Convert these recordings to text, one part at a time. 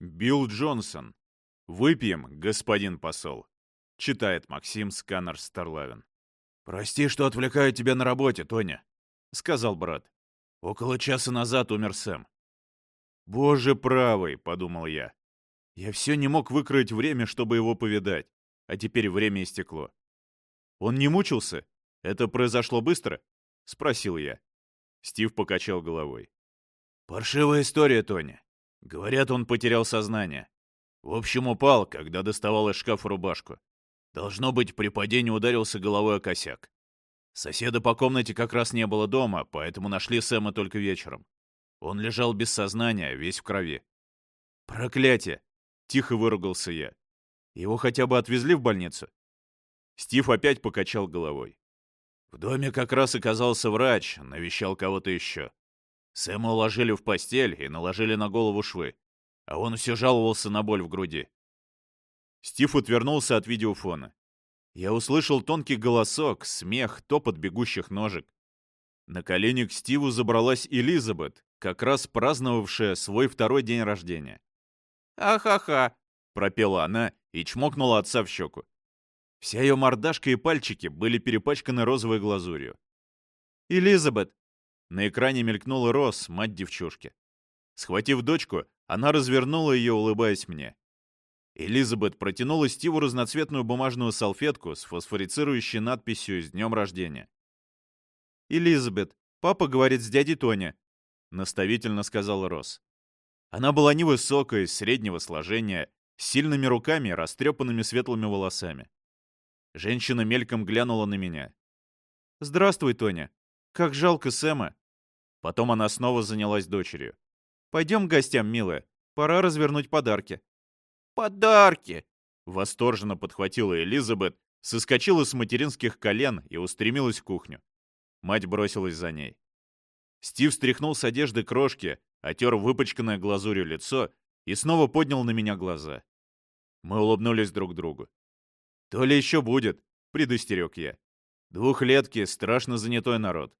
Билл Джонсон. Выпьем, господин посол. Читает Максим Сканер Старлавин. «Прости, что отвлекаю тебя на работе, Тоня», — сказал брат. «Около часа назад умер Сэм». «Боже правый», — подумал я. Я все не мог выкроить время, чтобы его повидать, а теперь время истекло. «Он не мучился? Это произошло быстро?» — спросил я. Стив покачал головой. «Паршивая история, Тоня. Говорят, он потерял сознание. В общем, упал, когда доставал из шкафа рубашку. Должно быть, при падении ударился головой о косяк. Соседа по комнате как раз не было дома, поэтому нашли Сэма только вечером. Он лежал без сознания, весь в крови. «Проклятие!» — тихо выругался я. «Его хотя бы отвезли в больницу?» Стив опять покачал головой. В доме как раз оказался врач, навещал кого-то еще. Сэма уложили в постель и наложили на голову швы, а он все жаловался на боль в груди. Стив отвернулся от видеофона. Я услышал тонкий голосок, смех, топот бегущих ножек. На колени к Стиву забралась Элизабет, как раз праздновавшая свой второй день рождения. «Ахаха!» — пропела она и чмокнула отца в щеку. Вся ее мордашка и пальчики были перепачканы розовой глазурью. «Элизабет!» На экране мелькнула Рос, мать девчушки. Схватив дочку, она развернула ее, улыбаясь мне. Элизабет протянула Стиву разноцветную бумажную салфетку с фосфорицирующей надписью «С днем рождения». «Элизабет, папа говорит с дядей Тони», — наставительно сказала Росс. Она была невысокой, среднего сложения, с сильными руками растрепанными светлыми волосами. Женщина мельком глянула на меня. «Здравствуй, Тоня. Как жалко Сэма». Потом она снова занялась дочерью. «Пойдем к гостям, милая. Пора развернуть подарки». «Подарки!» — восторженно подхватила Элизабет, соскочила с материнских колен и устремилась в кухню. Мать бросилась за ней. Стив стряхнул с одежды крошки, отер выпачканное глазурью лицо и снова поднял на меня глаза. Мы улыбнулись друг другу. «То ли еще будет», — предостерег я. «Двухлетки — страшно занятой народ».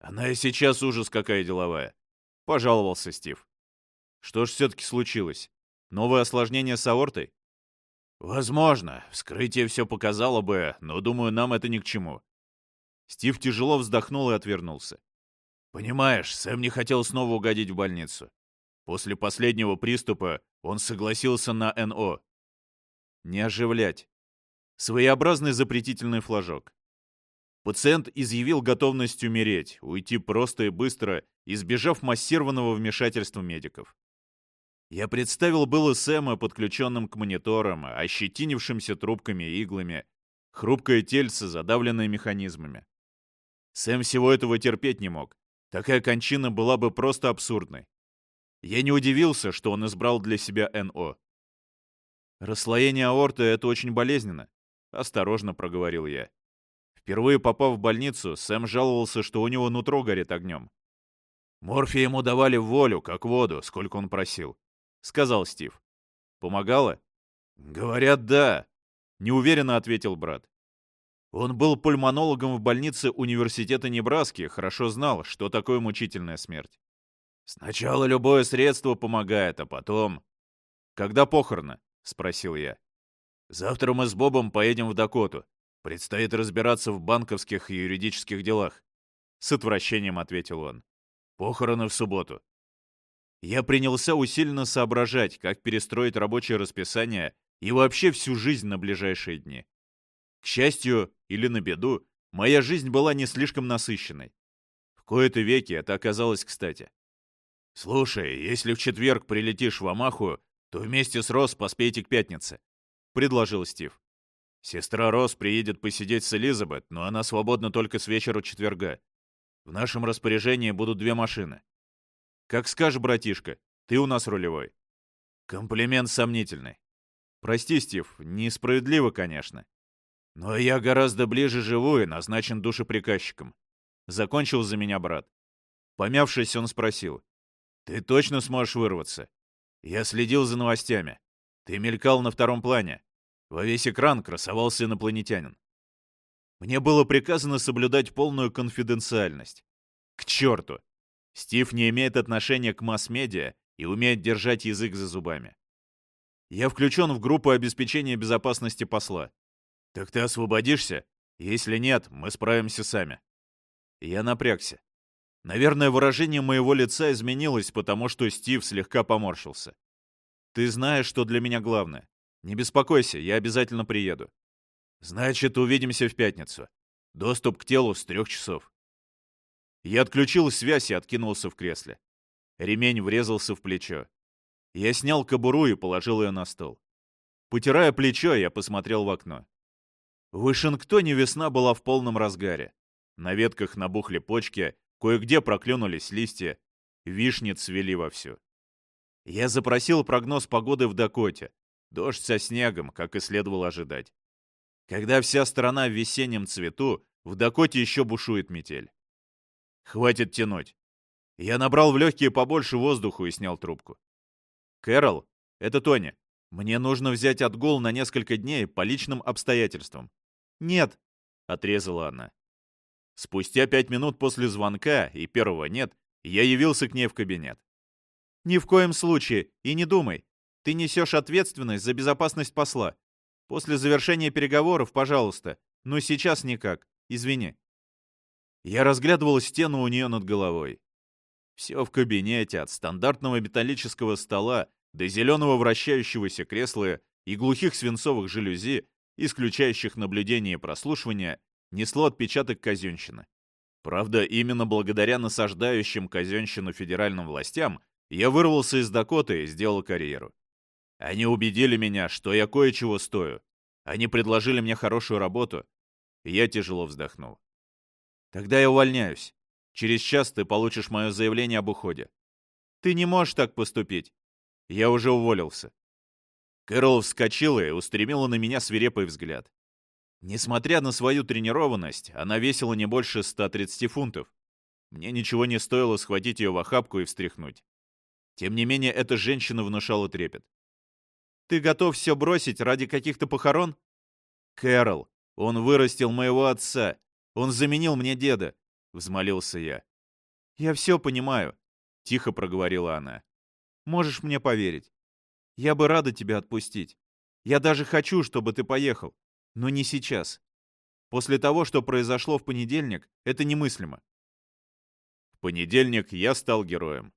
«Она и сейчас ужас какая деловая», — пожаловался Стив. «Что ж все-таки случилось? Новое осложнение с аортой? Возможно. Вскрытие все показало бы, но, думаю, нам это ни к чему. Стив тяжело вздохнул и отвернулся. Понимаешь, Сэм не хотел снова угодить в больницу. После последнего приступа он согласился на НО. Не оживлять. Своеобразный запретительный флажок. Пациент изъявил готовность умереть, уйти просто и быстро, избежав массированного вмешательства медиков. Я представил было Сэма, подключенным к мониторам, ощетинившимся трубками и иглами, хрупкое тельце, задавленное механизмами. Сэм всего этого терпеть не мог. Такая кончина была бы просто абсурдной. Я не удивился, что он избрал для себя НО. «Расслоение аорты — это очень болезненно», — осторожно проговорил я. Впервые попав в больницу, Сэм жаловался, что у него нутро горит огнем. Морфия ему давали в волю, как воду, сколько он просил сказал Стив. Помогало? Говорят, да, неуверенно ответил брат. Он был пульмонологом в больнице университета Небраски, хорошо знал, что такое мучительная смерть. Сначала любое средство помогает, а потом... Когда похороны? спросил я. Завтра мы с Бобом поедем в Дакоту. Предстоит разбираться в банковских и юридических делах. С отвращением ответил он. Похороны в субботу. Я принялся усиленно соображать, как перестроить рабочее расписание и вообще всю жизнь на ближайшие дни. К счастью или на беду, моя жизнь была не слишком насыщенной. В кои-то веки это оказалось кстати. «Слушай, если в четверг прилетишь в Амаху, то вместе с Рос поспейте к пятнице», — предложил Стив. «Сестра Рос приедет посидеть с Элизабет, но она свободна только с вечера четверга. В нашем распоряжении будут две машины. Как скажешь, братишка, ты у нас рулевой. Комплимент сомнительный. Прости, Стив, несправедливо, конечно. Но я гораздо ближе живу и назначен душеприказчиком. Закончил за меня брат. Помявшись, он спросил. Ты точно сможешь вырваться? Я следил за новостями. Ты мелькал на втором плане. Во весь экран красовался инопланетянин. Мне было приказано соблюдать полную конфиденциальность. К черту! Стив не имеет отношения к масс-медиа и умеет держать язык за зубами. Я включен в группу обеспечения безопасности посла. Так ты освободишься? Если нет, мы справимся сами. Я напрягся. Наверное, выражение моего лица изменилось, потому что Стив слегка поморщился. Ты знаешь, что для меня главное. Не беспокойся, я обязательно приеду. Значит, увидимся в пятницу. Доступ к телу с трех часов. Я отключил связь и откинулся в кресле. Ремень врезался в плечо. Я снял кобуру и положил ее на стол. Потирая плечо, я посмотрел в окно. В Вашингтоне весна была в полном разгаре. На ветках набухли почки, кое-где проклюнулись листья, вишни цвели вовсю. Я запросил прогноз погоды в Дакоте. Дождь со снегом, как и следовало ожидать. Когда вся страна в весеннем цвету, в Дакоте еще бушует метель. Хватит тянуть. Я набрал в легкие побольше воздуху и снял трубку. «Кэрол, это Тони. Мне нужно взять отгул на несколько дней по личным обстоятельствам». «Нет», — отрезала она. Спустя пять минут после звонка и первого «нет» я явился к ней в кабинет. «Ни в коем случае, и не думай. Ты несешь ответственность за безопасность посла. После завершения переговоров, пожалуйста. Но сейчас никак. Извини». Я разглядывал стену у нее над головой. Все в кабинете, от стандартного металлического стола до зеленого вращающегося кресла и глухих свинцовых жалюзи, исключающих наблюдение и прослушивание, несло отпечаток казенщины. Правда, именно благодаря насаждающим казенщину федеральным властям я вырвался из Дакоты и сделал карьеру. Они убедили меня, что я кое-чего стою. Они предложили мне хорошую работу, и я тяжело вздохнул. Тогда я увольняюсь. Через час ты получишь мое заявление об уходе. Ты не можешь так поступить. Я уже уволился. Кэрол вскочила и устремила на меня свирепый взгляд. Несмотря на свою тренированность, она весила не больше 130 фунтов. Мне ничего не стоило схватить ее в охапку и встряхнуть. Тем не менее, эта женщина внушала трепет. «Ты готов все бросить ради каких-то похорон?» «Кэрол, он вырастил моего отца. Он заменил мне деда», — взмолился я. «Я все понимаю», — тихо проговорила она. «Можешь мне поверить. Я бы рада тебя отпустить. Я даже хочу, чтобы ты поехал. Но не сейчас. После того, что произошло в понедельник, это немыслимо. В понедельник я стал героем.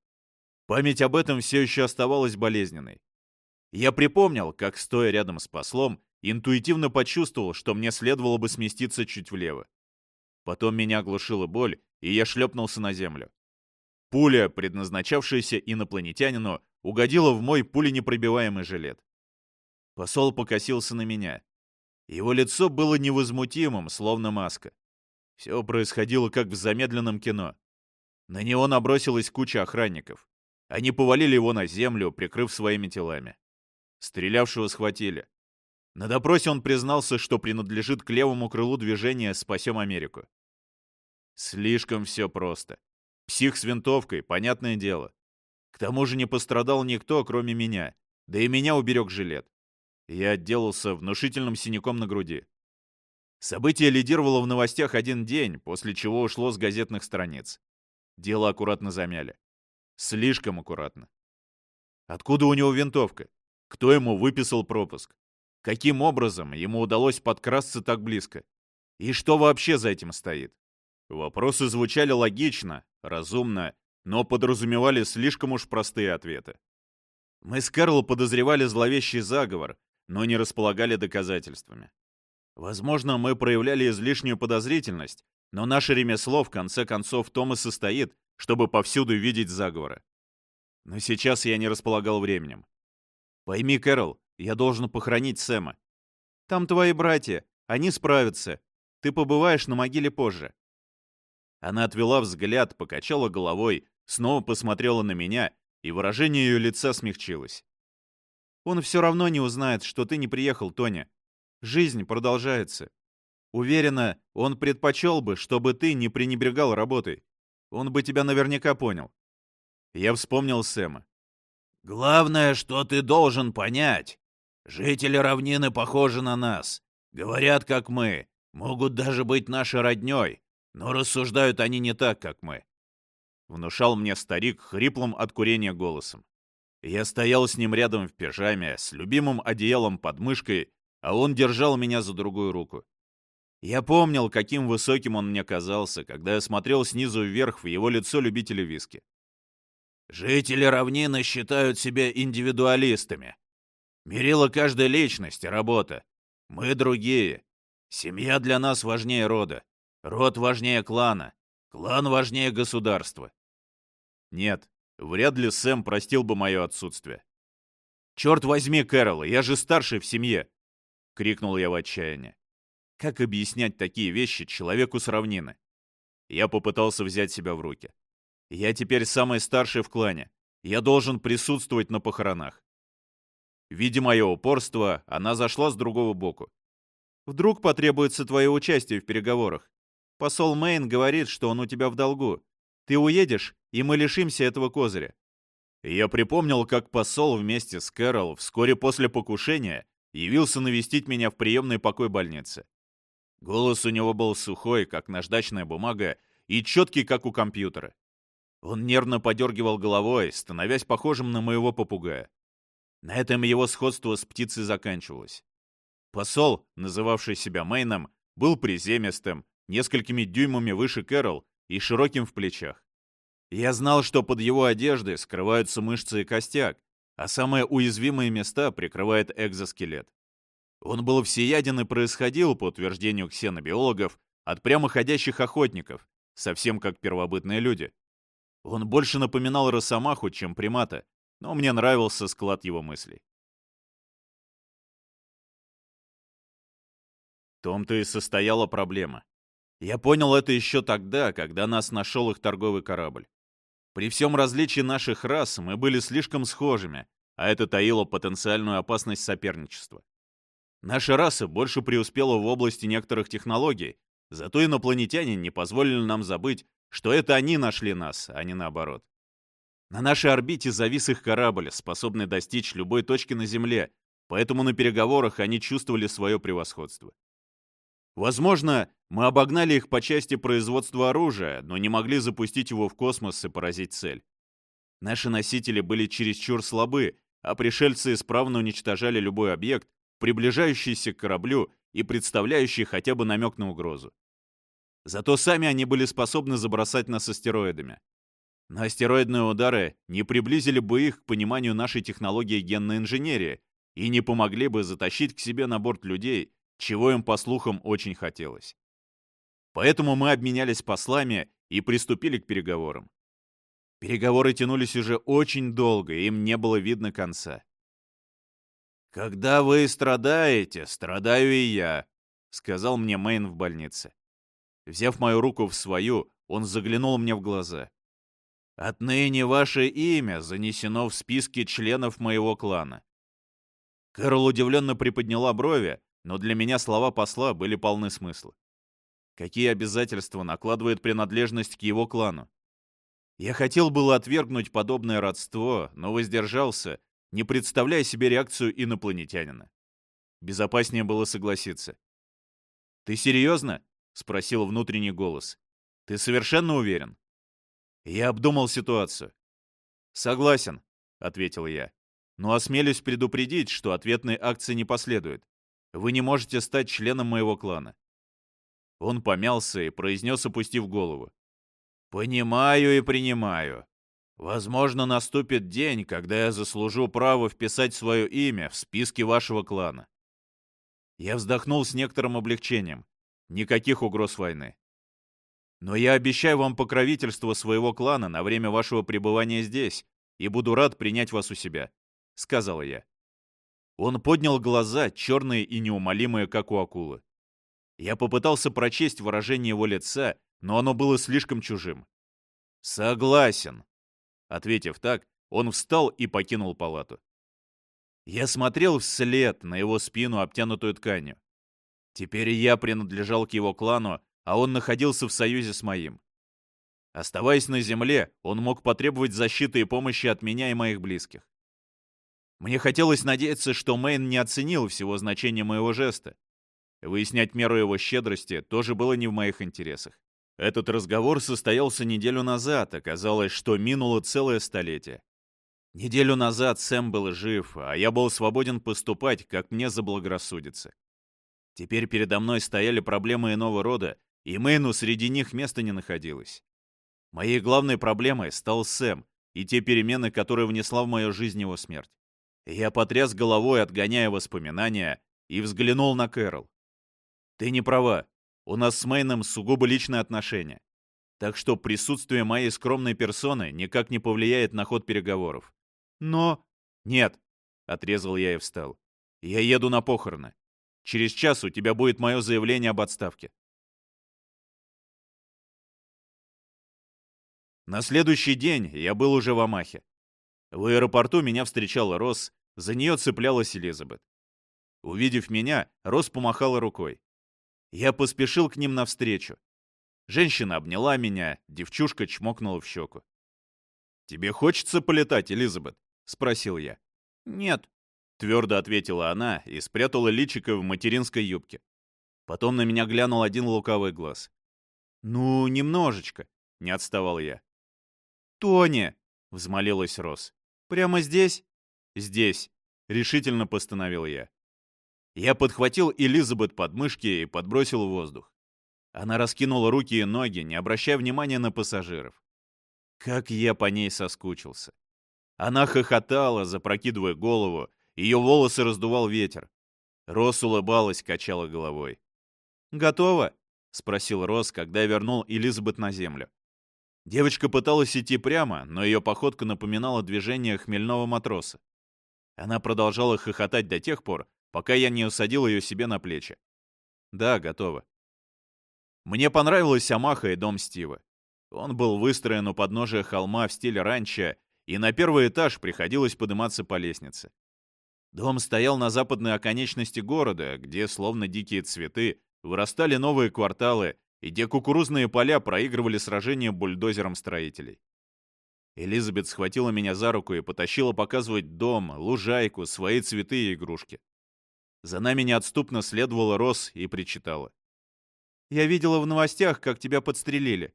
Память об этом все еще оставалась болезненной. Я припомнил, как, стоя рядом с послом, интуитивно почувствовал, что мне следовало бы сместиться чуть влево. Потом меня оглушила боль, и я шлепнулся на землю. Пуля, предназначавшаяся инопланетянину, угодила в мой пуленепробиваемый жилет. Посол покосился на меня. Его лицо было невозмутимым, словно маска. Все происходило как в замедленном кино. На него набросилась куча охранников. Они повалили его на землю, прикрыв своими телами. Стрелявшего схватили. На допросе он признался, что принадлежит к левому крылу движения «Спасем Америку». Слишком все просто. Псих с винтовкой, понятное дело. К тому же не пострадал никто, кроме меня. Да и меня уберег жилет. Я отделался внушительным синяком на груди. Событие лидировало в новостях один день, после чего ушло с газетных страниц. Дело аккуратно замяли. Слишком аккуратно. Откуда у него винтовка? Кто ему выписал пропуск? Каким образом ему удалось подкрасться так близко? И что вообще за этим стоит? Вопросы звучали логично, разумно, но подразумевали слишком уж простые ответы. Мы с Карл подозревали зловещий заговор, но не располагали доказательствами. Возможно, мы проявляли излишнюю подозрительность, но наше ремесло в конце концов в том и состоит, чтобы повсюду видеть заговоры. Но сейчас я не располагал временем. Пойми, Кэрол, я должен похоронить Сэма. Там твои братья, они справятся. Ты побываешь на могиле позже. Она отвела взгляд, покачала головой, снова посмотрела на меня, и выражение ее лица смягчилось. Он все равно не узнает, что ты не приехал, Тоня. Жизнь продолжается. Уверена, он предпочел бы, чтобы ты не пренебрегал работой. Он бы тебя наверняка понял. Я вспомнил Сэма. «Главное, что ты должен понять. Жители равнины похожи на нас. Говорят, как мы. Могут даже быть нашей роднёй. Но рассуждают они не так, как мы. Внушал мне старик хриплым от курения голосом. Я стоял с ним рядом в пижаме, с любимым одеялом под мышкой, а он держал меня за другую руку. Я помнил, каким высоким он мне казался, когда я смотрел снизу вверх в его лицо любителя виски. Жители равнины считают себя индивидуалистами. Мерила каждой личности работа. Мы другие. Семья для нас важнее рода. Род важнее клана. Клан важнее государства. Нет, вряд ли Сэм простил бы мое отсутствие. «Черт возьми, Кэрол, я же старший в семье!» — крикнул я в отчаянии. Как объяснять такие вещи человеку с равнины? Я попытался взять себя в руки. Я теперь самый старший в клане. Я должен присутствовать на похоронах. Видя мое упорство, она зашла с другого боку. Вдруг потребуется твое участие в переговорах. Посол Мэйн говорит, что он у тебя в долгу. Ты уедешь, и мы лишимся этого козыря. Я припомнил, как посол вместе с Кэрол вскоре после покушения явился навестить меня в приемный покой больницы. Голос у него был сухой, как наждачная бумага, и четкий, как у компьютера. Он нервно подергивал головой, становясь похожим на моего попугая. На этом его сходство с птицей заканчивалось. Посол, называвший себя Мэйном, был приземистым, несколькими дюймами выше Кэрол и широким в плечах. Я знал, что под его одеждой скрываются мышцы и костяк, а самые уязвимые места прикрывает экзоскелет. Он был всеяден и происходил, по утверждению ксенобиологов, от прямоходящих охотников, совсем как первобытные люди. Он больше напоминал росомаху, чем примата, но мне нравился склад его мыслей. В том-то и состояла проблема. Я понял это еще тогда, когда нас нашел их торговый корабль. При всем различии наших рас мы были слишком схожими, а это таило потенциальную опасность соперничества. Наша раса больше преуспела в области некоторых технологий, зато инопланетяне не позволили нам забыть, что это они нашли нас, а не наоборот. На нашей орбите завис их корабль, способный достичь любой точки на Земле, поэтому на переговорах они чувствовали свое превосходство. Возможно, мы обогнали их по части производства оружия, но не могли запустить его в космос и поразить цель. Наши носители были чересчур слабы, а пришельцы исправно уничтожали любой объект, приближающийся к кораблю и представляющий хотя бы намек на угрозу. Зато сами они были способны забросать нас астероидами. Но астероидные удары не приблизили бы их к пониманию нашей технологии генной инженерии и не помогли бы затащить к себе на борт людей, чего им, по слухам, очень хотелось. Поэтому мы обменялись послами и приступили к переговорам. Переговоры тянулись уже очень долго, им не было видно конца. «Когда вы страдаете, страдаю и я», — сказал мне Мэйн в больнице. Взяв мою руку в свою, он заглянул мне в глаза. «Отныне ваше имя занесено в списке членов моего клана». Кэрол удивленно приподняла брови, но для меня слова посла были полны смысла. Какие обязательства накладывает принадлежность к его клану? Я хотел было отвергнуть подобное родство, но воздержался не представляя себе реакцию инопланетянина. Безопаснее было согласиться. «Ты серьезно?» — спросил внутренний голос. «Ты совершенно уверен?» Я обдумал ситуацию. «Согласен», — ответил я. «Но осмелюсь предупредить, что ответной акции не последует. Вы не можете стать членом моего клана». Он помялся и произнес, опустив голову. «Понимаю и принимаю. Возможно, наступит день, когда я заслужу право вписать свое имя в списки вашего клана. Я вздохнул с некоторым облегчением. Никаких угроз войны. Но я обещаю вам покровительство своего клана на время вашего пребывания здесь и буду рад принять вас у себя», — сказала я. Он поднял глаза, черные и неумолимые, как у акулы. Я попытался прочесть выражение его лица, но оно было слишком чужим. «Согласен», Ответив так, он встал и покинул палату. Я смотрел вслед на его спину, обтянутую тканью. Теперь я принадлежал к его клану, а он находился в союзе с моим. Оставаясь на земле, он мог потребовать защиты и помощи от меня и моих близких. Мне хотелось надеяться, что Мэйн не оценил всего значения моего жеста. Выяснять меру его щедрости тоже было не в моих интересах. Этот разговор состоялся неделю назад, оказалось, что минуло целое столетие. Неделю назад Сэм был жив, а я был свободен поступать, как мне заблагорассудится. Теперь передо мной стояли проблемы иного рода, и Мэйну среди них места не находилось. Моей главной проблемой стал Сэм и те перемены, которые внесла в мою жизнь его смерть. Я потряс головой, отгоняя воспоминания, и взглянул на Кэрол. «Ты не права. У нас с Мэйном сугубо личные отношения. Так что присутствие моей скромной персоны никак не повлияет на ход переговоров. Но... Нет, отрезал я и встал. Я еду на похороны. Через час у тебя будет мое заявление об отставке. На следующий день я был уже в Амахе. В аэропорту меня встречала Росс, за нее цеплялась Элизабет. Увидев меня, Росс помахала рукой. Я поспешил к ним навстречу. Женщина обняла меня, девчушка чмокнула в щеку. «Тебе хочется полетать, Элизабет?» — спросил я. «Нет», — твердо ответила она и спрятала личико в материнской юбке. Потом на меня глянул один лукавый глаз. «Ну, немножечко», — не отставал я. «Тони!» — взмолилась Рос. «Прямо здесь?» «Здесь», — решительно постановил я. Я подхватил Элизабет под мышки и подбросил в воздух. Она раскинула руки и ноги, не обращая внимания на пассажиров. Как я по ней соскучился. Она хохотала, запрокидывая голову, ее волосы раздувал ветер. Рос улыбалась, качала головой. «Готово?» — спросил Рос, когда я вернул Элизабет на землю. Девочка пыталась идти прямо, но ее походка напоминала движение хмельного матроса. Она продолжала хохотать до тех пор, пока я не усадил ее себе на плечи. «Да, готово». Мне понравилась Амаха и дом Стива. Он был выстроен у подножия холма в стиле ранчо, и на первый этаж приходилось подниматься по лестнице. Дом стоял на западной оконечности города, где, словно дикие цветы, вырастали новые кварталы и где кукурузные поля проигрывали сражения бульдозером строителей. Элизабет схватила меня за руку и потащила показывать дом, лужайку, свои цветы и игрушки. За нами неотступно следовала Рос и причитала. Я видела в новостях, как тебя подстрелили».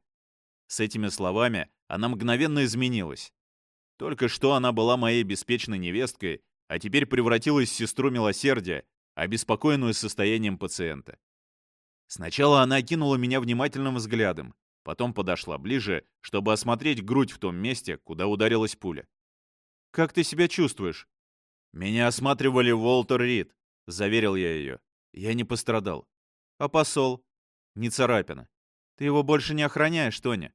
С этими словами она мгновенно изменилась. Только что она была моей беспечной невесткой, а теперь превратилась в сестру милосердия, обеспокоенную состоянием пациента. Сначала она кинула меня внимательным взглядом, потом подошла ближе, чтобы осмотреть грудь в том месте, куда ударилась пуля. «Как ты себя чувствуешь?» «Меня осматривали Уолтер Рид», — заверил я ее. «Я не пострадал». «А посол?» Не царапина. Ты его больше не охраняешь, Тоня.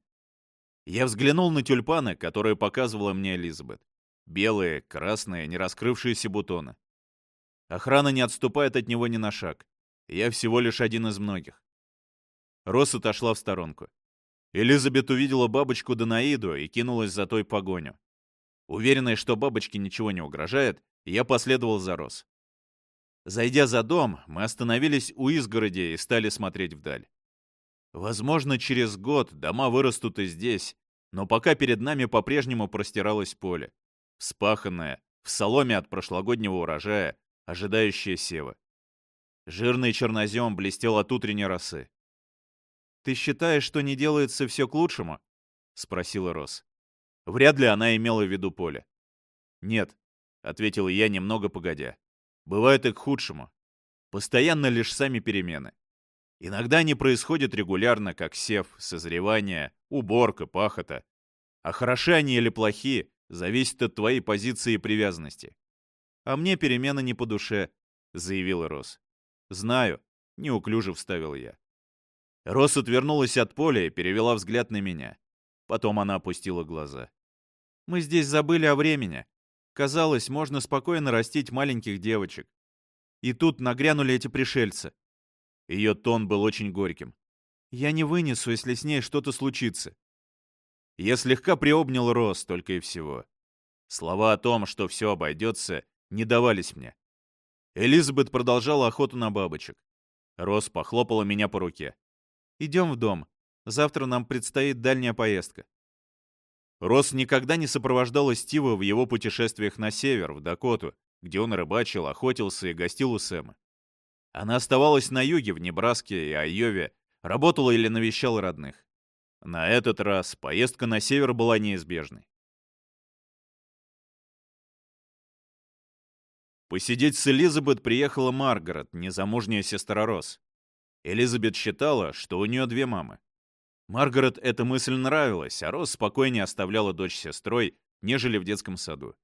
Я взглянул на тюльпаны, которые показывала мне Элизабет. Белые, красные, не раскрывшиеся бутоны. Охрана не отступает от него ни на шаг. Я всего лишь один из многих. Росс отошла в сторонку. Элизабет увидела бабочку Данаиду и кинулась за той погоню. Уверенная, что бабочке ничего не угрожает, я последовал за Росс. Зайдя за дом, мы остановились у изгороди и стали смотреть вдаль. Возможно, через год дома вырастут и здесь, но пока перед нами по-прежнему простиралось поле, вспаханное, в соломе от прошлогоднего урожая, ожидающее сева. Жирный чернозем блестел от утренней росы. «Ты считаешь, что не делается все к лучшему?» — спросила Рос. Вряд ли она имела в виду поле. «Нет», — ответил я немного погодя. Бывает и к худшему. Постоянно лишь сами перемены. Иногда они происходят регулярно, как сев, созревание, уборка, пахота. А хороши они или плохи, зависит от твоей позиции и привязанности. «А мне перемены не по душе», — заявила Рос. «Знаю», — неуклюже вставил я. Рос отвернулась от поля и перевела взгляд на меня. Потом она опустила глаза. «Мы здесь забыли о времени. Казалось, можно спокойно растить маленьких девочек. И тут нагрянули эти пришельцы. Ее тон был очень горьким. Я не вынесу, если с ней что-то случится. Я слегка приобнял Рос только и всего. Слова о том, что все обойдется, не давались мне. Элизабет продолжала охоту на бабочек. Рос похлопала меня по руке. «Идем в дом. Завтра нам предстоит дальняя поездка». Росс никогда не сопровождала Стива в его путешествиях на север, в Дакоту, где он рыбачил, охотился и гостил у Сэма. Она оставалась на юге, в Небраске и Айове, работала или навещала родных. На этот раз поездка на север была неизбежной. Посидеть с Элизабет приехала Маргарет, незамужняя сестра Рос. Элизабет считала, что у нее две мамы. Маргарет эта мысль нравилась, а Рос спокойнее оставляла дочь сестрой, нежели в детском саду.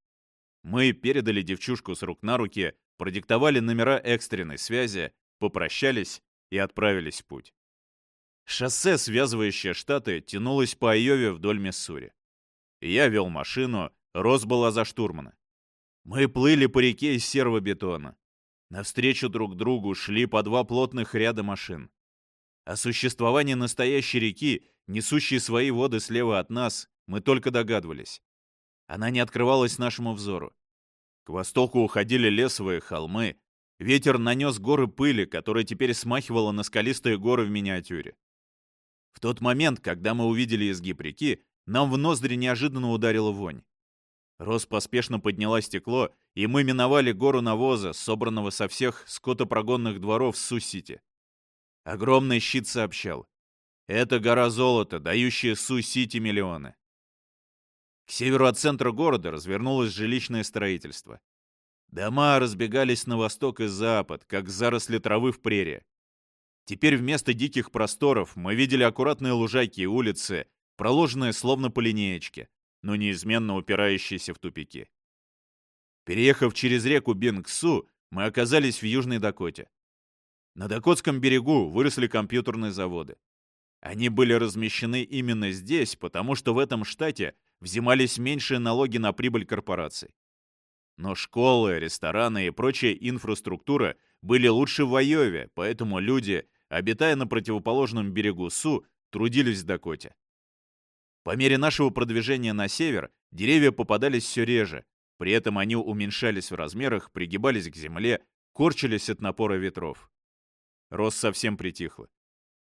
Мы передали девчушку с рук на руки, продиктовали номера экстренной связи, попрощались и отправились в путь. Шоссе, связывающее штаты, тянулось по Айове вдоль Миссури. Я вел машину, Рос была за штурмана. Мы плыли по реке из серого бетона. Навстречу друг другу шли по два плотных ряда машин. О существовании настоящей реки, несущей свои воды слева от нас, мы только догадывались. Она не открывалась нашему взору. К востоку уходили лесовые холмы. Ветер нанес горы пыли, которая теперь смахивала на скалистые горы в миниатюре. В тот момент, когда мы увидели изгиб реки, нам в ноздри неожиданно ударила вонь. Рос поспешно подняла стекло, и мы миновали гору навоза, собранного со всех скотопрогонных дворов Су-Сити. Огромный щит сообщал. Это гора золота, дающая Су-Сити миллионы. К северу от центра города развернулось жилищное строительство. Дома разбегались на восток и запад, как заросли травы в прерии. Теперь вместо диких просторов мы видели аккуратные лужайки и улицы, проложенные словно по линеечке, но неизменно упирающиеся в тупики. Переехав через реку Бингсу, мы оказались в Южной Дакоте. На Дакотском берегу выросли компьютерные заводы. Они были размещены именно здесь, потому что в этом штате взимались меньшие налоги на прибыль корпораций. Но школы, рестораны и прочая инфраструктура были лучше в Айове, поэтому люди, обитая на противоположном берегу Су, трудились в Дакоте. По мере нашего продвижения на север деревья попадались все реже, при этом они уменьшались в размерах, пригибались к земле, корчились от напора ветров. Рос совсем притихла.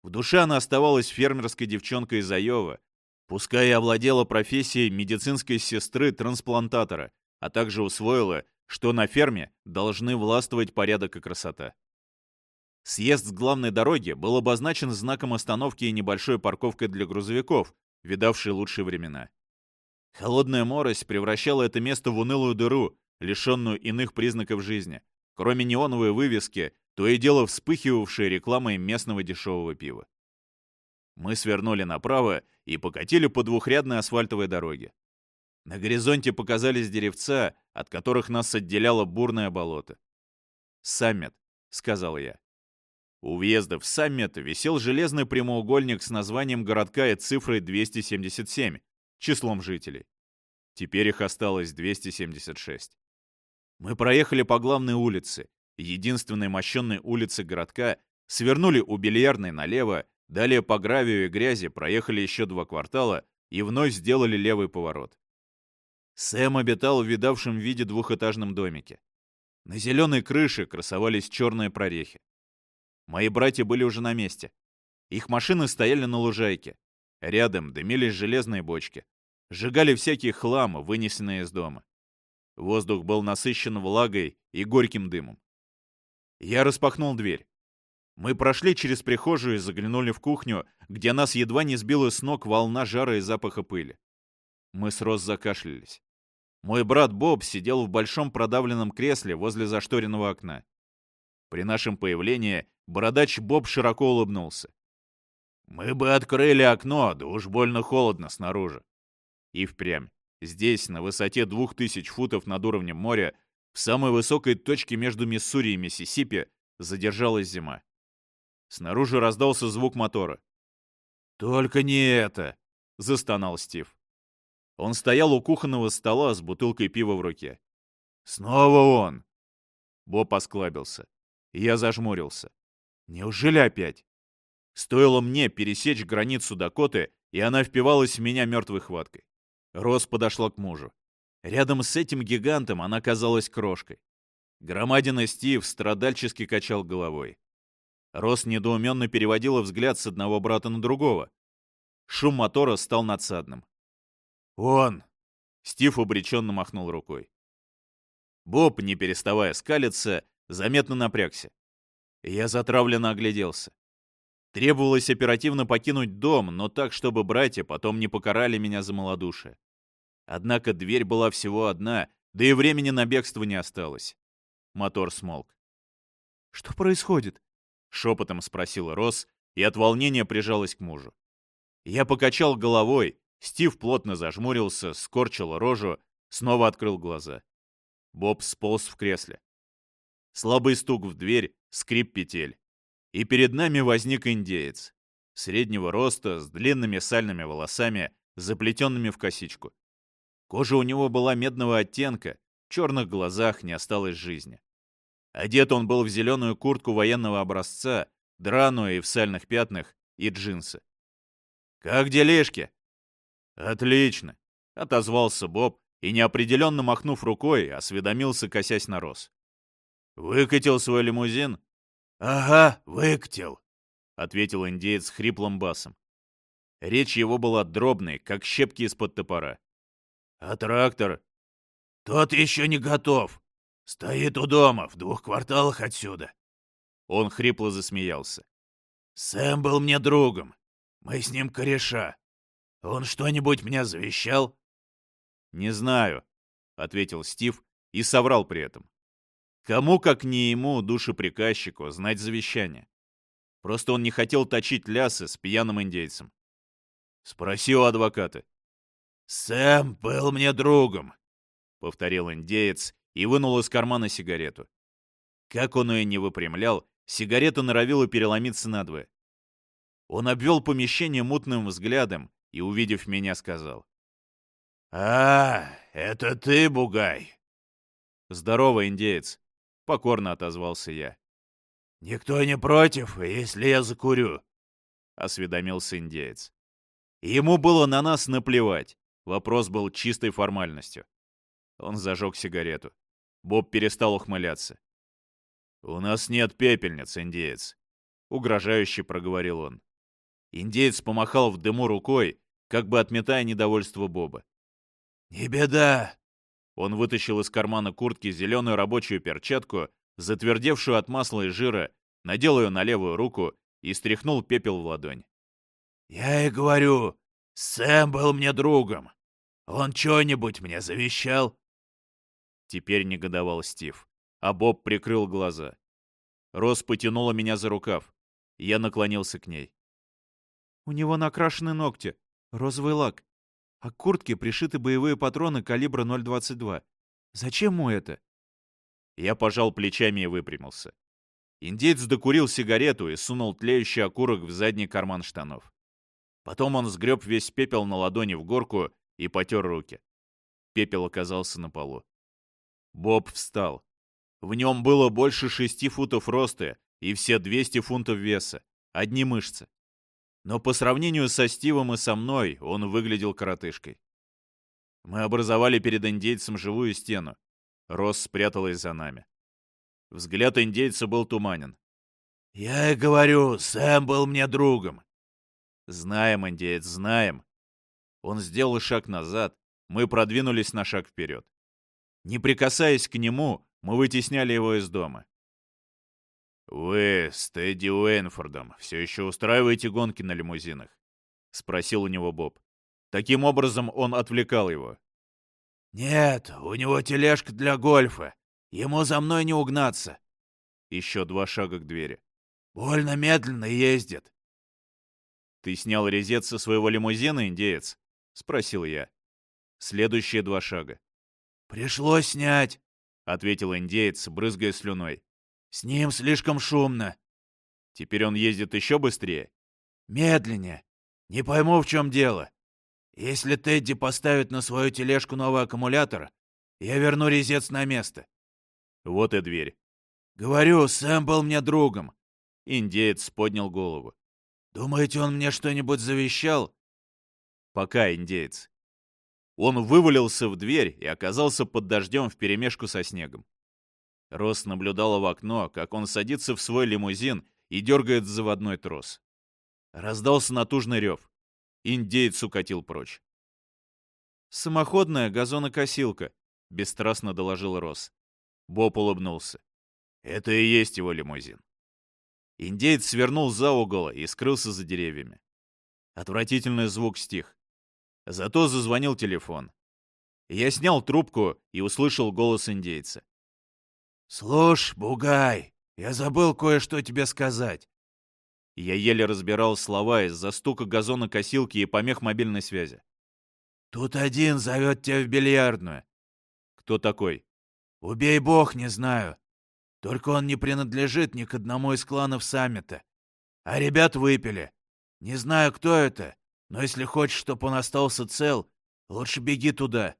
В душе она оставалась фермерской девчонкой из Айова, пускай и овладела профессией медицинской сестры-трансплантатора, а также усвоила, что на ферме должны властвовать порядок и красота. Съезд с главной дороги был обозначен знаком остановки и небольшой парковкой для грузовиков, видавшей лучшие времена. Холодная морось превращала это место в унылую дыру, лишенную иных признаков жизни, кроме неоновой вывески, то и дело вспыхивавшей рекламой местного дешевого пива. Мы свернули направо и покатили по двухрядной асфальтовой дороге. На горизонте показались деревца, от которых нас отделяло бурное болото. «Саммит», — сказал я. У въезда в Саммит висел железный прямоугольник с названием городка и цифрой 277, числом жителей. Теперь их осталось 276. Мы проехали по главной улице, единственной мощенной улице городка, свернули у бильярдной налево, далее по гравию и грязи проехали еще два квартала и вновь сделали левый поворот. Сэм обитал в видавшем виде двухэтажном домике. На зеленой крыше красовались черные прорехи. Мои братья были уже на месте. Их машины стояли на лужайке. Рядом дымились железные бочки. Сжигали всякие хлам, вынесенные из дома. Воздух был насыщен влагой и горьким дымом. Я распахнул дверь. Мы прошли через прихожую и заглянули в кухню, где нас едва не сбила с ног волна жара и запаха пыли. Мы с Рос закашлялись. Мой брат Боб сидел в большом продавленном кресле возле зашторенного окна. При нашем появлении бородач Боб широко улыбнулся. «Мы бы открыли окно, да уж больно холодно снаружи». И впрямь, здесь, на высоте двух тысяч футов над уровнем моря, в самой высокой точке между Миссури и Миссисипи задержалась зима. Снаружи раздался звук мотора. «Только не это!» — застонал Стив. Он стоял у кухонного стола с бутылкой пива в руке. «Снова он!» Боб осклабился. Я зажмурился. «Неужели опять?» Стоило мне пересечь границу Дакоты, и она впивалась в меня мертвой хваткой. Рос подошла к мужу. Рядом с этим гигантом она казалась крошкой. Громадина Стив страдальчески качал головой. Рос недоуменно переводила взгляд с одного брата на другого. Шум мотора стал надсадным. «Он!» — Стив обреченно махнул рукой. Боб, не переставая скалиться, заметно напрягся. Я затравленно огляделся. Требовалось оперативно покинуть дом, но так, чтобы братья потом не покарали меня за малодушие. Однако дверь была всего одна, да и времени на бегство не осталось. мотор смолк. «Что происходит?» — шепотом спросила Росс и от волнения прижалась к мужу. Я покачал головой, Стив плотно зажмурился, скорчил рожу, снова открыл глаза. Боб сполз в кресле. Слабый стук в дверь, скрип петель. И перед нами возник индеец. Среднего роста, с длинными сальными волосами, заплетенными в косичку. Кожа у него была медного оттенка, в черных глазах не осталось жизни. Одет он был в зеленую куртку военного образца, драную и в сальных пятнах, и джинсы. «Как делишки?» «Отлично», — отозвался Боб и, неопределенно махнув рукой, осведомился, косясь на Рос. «Выкатил свой лимузин?» «Ага, выкатил», — ответил индеец хриплым басом. Речь его была дробной, как щепки из-под топора. «А трактор?» «Тот еще не готов. Стоит у дома, в двух кварталах отсюда». Он хрипло засмеялся. «Сэм был мне другом. Мы с ним кореша. Он что-нибудь мне завещал?» «Не знаю», — ответил Стив и соврал при этом. Кому, как не ему, душеприказчику, знать завещание? Просто он не хотел точить лясы с пьяным индейцем. Спроси у адвоката. «Сэм был мне другом», — повторил индеец и вынул из кармана сигарету. Как он ее не выпрямлял, сигарета норовила переломиться надвое. Он обвел помещение мутным взглядом и, увидев меня, сказал. «А, это ты, Бугай?» «Здорово, индеец», — покорно отозвался я. «Никто не против, если я закурю?» — осведомился индеец. Ему было на нас наплевать. Вопрос был чистой формальностью. Он зажег сигарету. Боб перестал ухмыляться. «У нас нет пепельниц, индеец», — угрожающе проговорил он. Индеец помахал в дыму рукой, как бы отметая недовольство Боба. «Не беда!» Он вытащил из кармана куртки зеленую рабочую перчатку, затвердевшую от масла и жира, надел ее на левую руку и стряхнул пепел в ладонь. «Я и говорю, Сэм был мне другом. Он что-нибудь мне завещал?» Теперь негодовал Стив, а Боб прикрыл глаза. Рос потянула меня за рукав. Я наклонился к ней. «У него накрашены ногти, розовый лак, а к куртке пришиты боевые патроны калибра 0,22. Зачем ему это?» Я пожал плечами и выпрямился. Индеец докурил сигарету и сунул тлеющий окурок в задний карман штанов. Потом он сгреб весь пепел на ладони в горку и потер руки. Пепел оказался на полу. Боб встал. В нем было больше шести футов роста и все 200 фунтов веса. Одни мышцы. Но по сравнению со Стивом и со мной он выглядел коротышкой. Мы образовали перед индейцем живую стену. Рос спряталась за нами. Взгляд индейца был туманен. «Я и говорю, Сэм был мне другом. «Знаем, индеец, знаем». Он сделал шаг назад, мы продвинулись на шаг вперед. Не прикасаясь к нему, мы вытесняли его из дома. «Вы с Тедди Уэйнфордом все еще устраиваете гонки на лимузинах?» — спросил у него Боб. Таким образом он отвлекал его. «Нет, у него тележка для гольфа. Ему за мной не угнаться». Еще два шага к двери. «Больно медленно ездит. «Ты снял резец со своего лимузина, индеец?» — спросил я. Следующие два шага. «Пришлось снять», — ответил индеец, брызгая слюной. «С ним слишком шумно». «Теперь он ездит еще быстрее?» «Медленнее. Не пойму, в чем дело. Если Тедди поставит на свою тележку новый аккумулятор, я верну резец на место». Вот и дверь. «Говорю, Сэм был мне другом». Индеец поднял голову. Думаете, он мне что-нибудь завещал? Пока, индеец. Он вывалился в дверь и оказался под дождем вперемешку со снегом. Рос наблюдала в окно, как он садится в свой лимузин и дергает заводной трос. Раздался натужный рев. Индеец укатил прочь. «Самоходная газонокосилка», — бесстрастно доложил Рос. Боб улыбнулся. «Это и есть его лимузин». Индеец свернул за угол и скрылся за деревьями. Отвратительный звук стих. Зато зазвонил телефон. Я снял трубку и услышал голос индейца. «Слушай, Бугай, я забыл кое-что тебе сказать». Я еле разбирал слова из-за стука газонокосилки и помех мобильной связи. «Тут один зовет тебя в бильярдную». «Кто такой?» «Убей бог, не знаю. Только он не принадлежит ни к одному из кланов саммита. А ребят выпили. Не знаю, кто это, но если хочешь, чтобы он остался цел, лучше беги туда».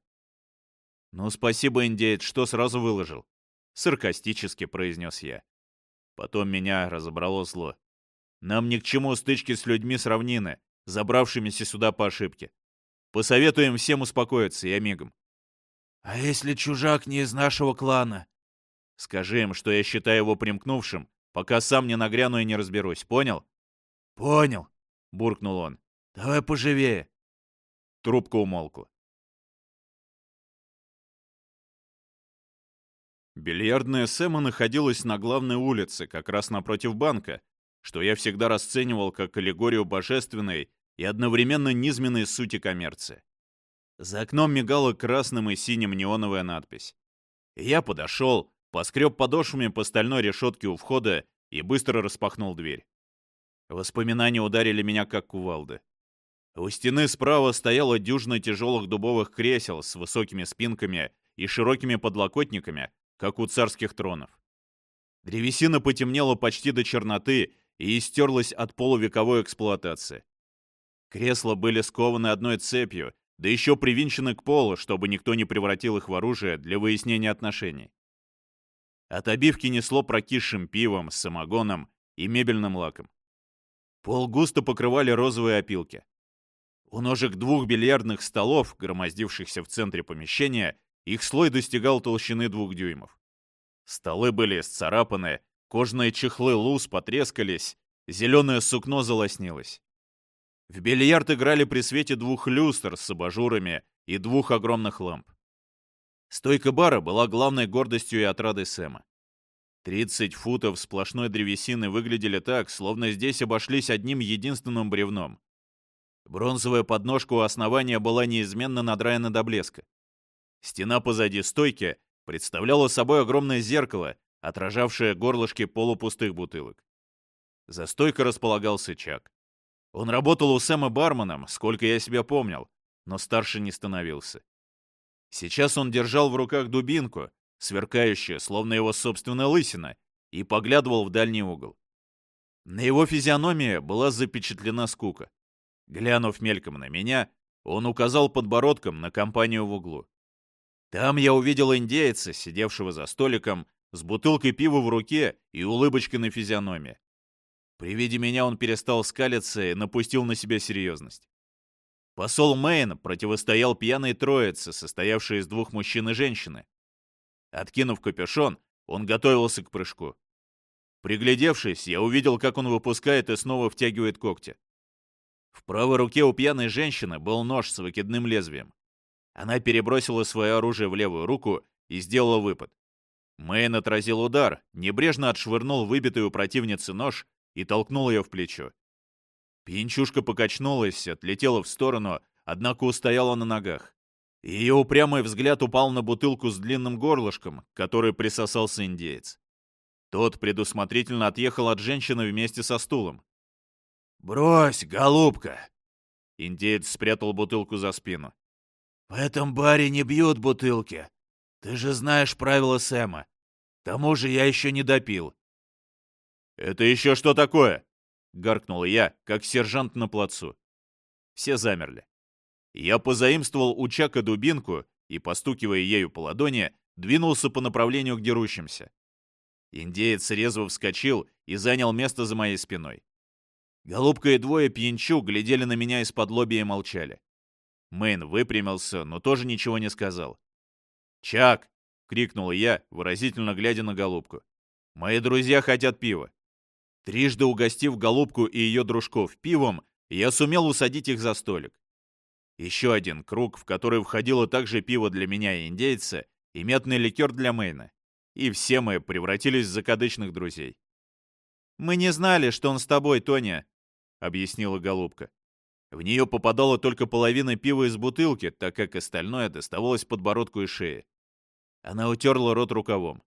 «Ну, спасибо, индеец, что сразу выложил», — саркастически произнес я. Потом меня разобрало зло. Нам ни к чему стычки с людьми с равнины, забравшимися сюда по ошибке. Посоветуем всем успокоиться, я мигом. «А если чужак не из нашего клана?» «Скажи им, что я считаю его примкнувшим, пока сам не нагряну и не разберусь, понял?» «Понял», — буркнул он. «Давай поживее». Трубка умолкла. Бильярдная Сэма находилась на главной улице, как раз напротив банка, что я всегда расценивал как аллегорию божественной и одновременно низменной сути коммерции. За окном мигала красным и синим неоновая надпись. Я подошел, поскреб подошвами по стальной решетке у входа и быстро распахнул дверь. Воспоминания ударили меня как кувалды. У стены справа стояла дюжина тяжелых дубовых кресел с высокими спинками и широкими подлокотниками, как у царских тронов. Древесина потемнела почти до черноты и истерлась от полувековой эксплуатации. Кресла были скованы одной цепью, да еще привинчены к полу, чтобы никто не превратил их в оружие для выяснения отношений. От обивки несло прокисшим пивом, самогоном и мебельным лаком. Пол густо покрывали розовые опилки. У ножек двух бильярдных столов, громоздившихся в центре помещения, их слой достигал толщины двух дюймов. Столы были сцарапаны, кожаные чехлы луз потрескались, зеленое сукно залоснилось. В бильярд играли при свете двух люстр с абажурами и двух огромных ламп. Стойка бара была главной гордостью и отрадой Сэма. 30 футов сплошной древесины выглядели так, словно здесь обошлись одним единственным бревном. Бронзовая подножка у основания была неизменно надраена до блеска. Стена позади стойки представляла собой огромное зеркало, отражавшее горлышки полупустых бутылок. За стойкой располагался Чак. Он работал у Сэма барменом, сколько я себя помнил, но старше не становился. Сейчас он держал в руках дубинку, сверкающую, словно его собственная лысина, и поглядывал в дальний угол. На его физиономии была запечатлена скука. Глянув мельком на меня, он указал подбородком на компанию в углу. Там я увидел индейца, сидевшего за столиком, с бутылкой пива в руке и улыбочкой на физиономии. При виде меня он перестал скалиться и напустил на себя серьезность. Посол Мэйн противостоял пьяной троице, состоявшей из двух мужчин и женщины. Откинув капюшон, он готовился к прыжку. Приглядевшись, я увидел, как он выпускает и снова втягивает когти. В правой руке у пьяной женщины был нож с выкидным лезвием. Она перебросила свое оружие в левую руку и сделала выпад. Мэйн отразил удар, небрежно отшвырнул выбитый у противницы нож и толкнул ее в плечо. Пьянчушка покачнулась, отлетела в сторону, однако устояла на ногах. Ее упрямый взгляд упал на бутылку с длинным горлышком, к которой присосался индеец. Тот предусмотрительно отъехал от женщины вместе со стулом. «Брось, голубка!» Индеец спрятал бутылку за спину. В этом баре не бьют бутылки. Ты же знаешь правила Сэма. К тому же я еще не допил. «Это еще что такое?» — гаркнул я, как сержант на плацу. Все замерли. Я позаимствовал у Чака дубинку и, постукивая ею по ладони, двинулся по направлению к дерущимся. Индеец резво вскочил и занял место за моей спиной. Голубка и двое пьянчу глядели на меня из-под лобья и молчали. Мэйн выпрямился, но тоже ничего не сказал. «Чак!» — крикнул я, выразительно глядя на голубку. «Мои друзья хотят пива». Трижды угостив голубку и ее дружков пивом, я сумел усадить их за столик. Еще один круг, в который входило также пиво для меня и индейца, и метный ликер для Мэйна. И все мы превратились в закадычных друзей. «Мы не знали, что он с тобой, Тоня», — объяснила голубка. В нее попадала только половина пива из бутылки, так как остальное доставалось подбородку и шее. Она утерла рот рукавом.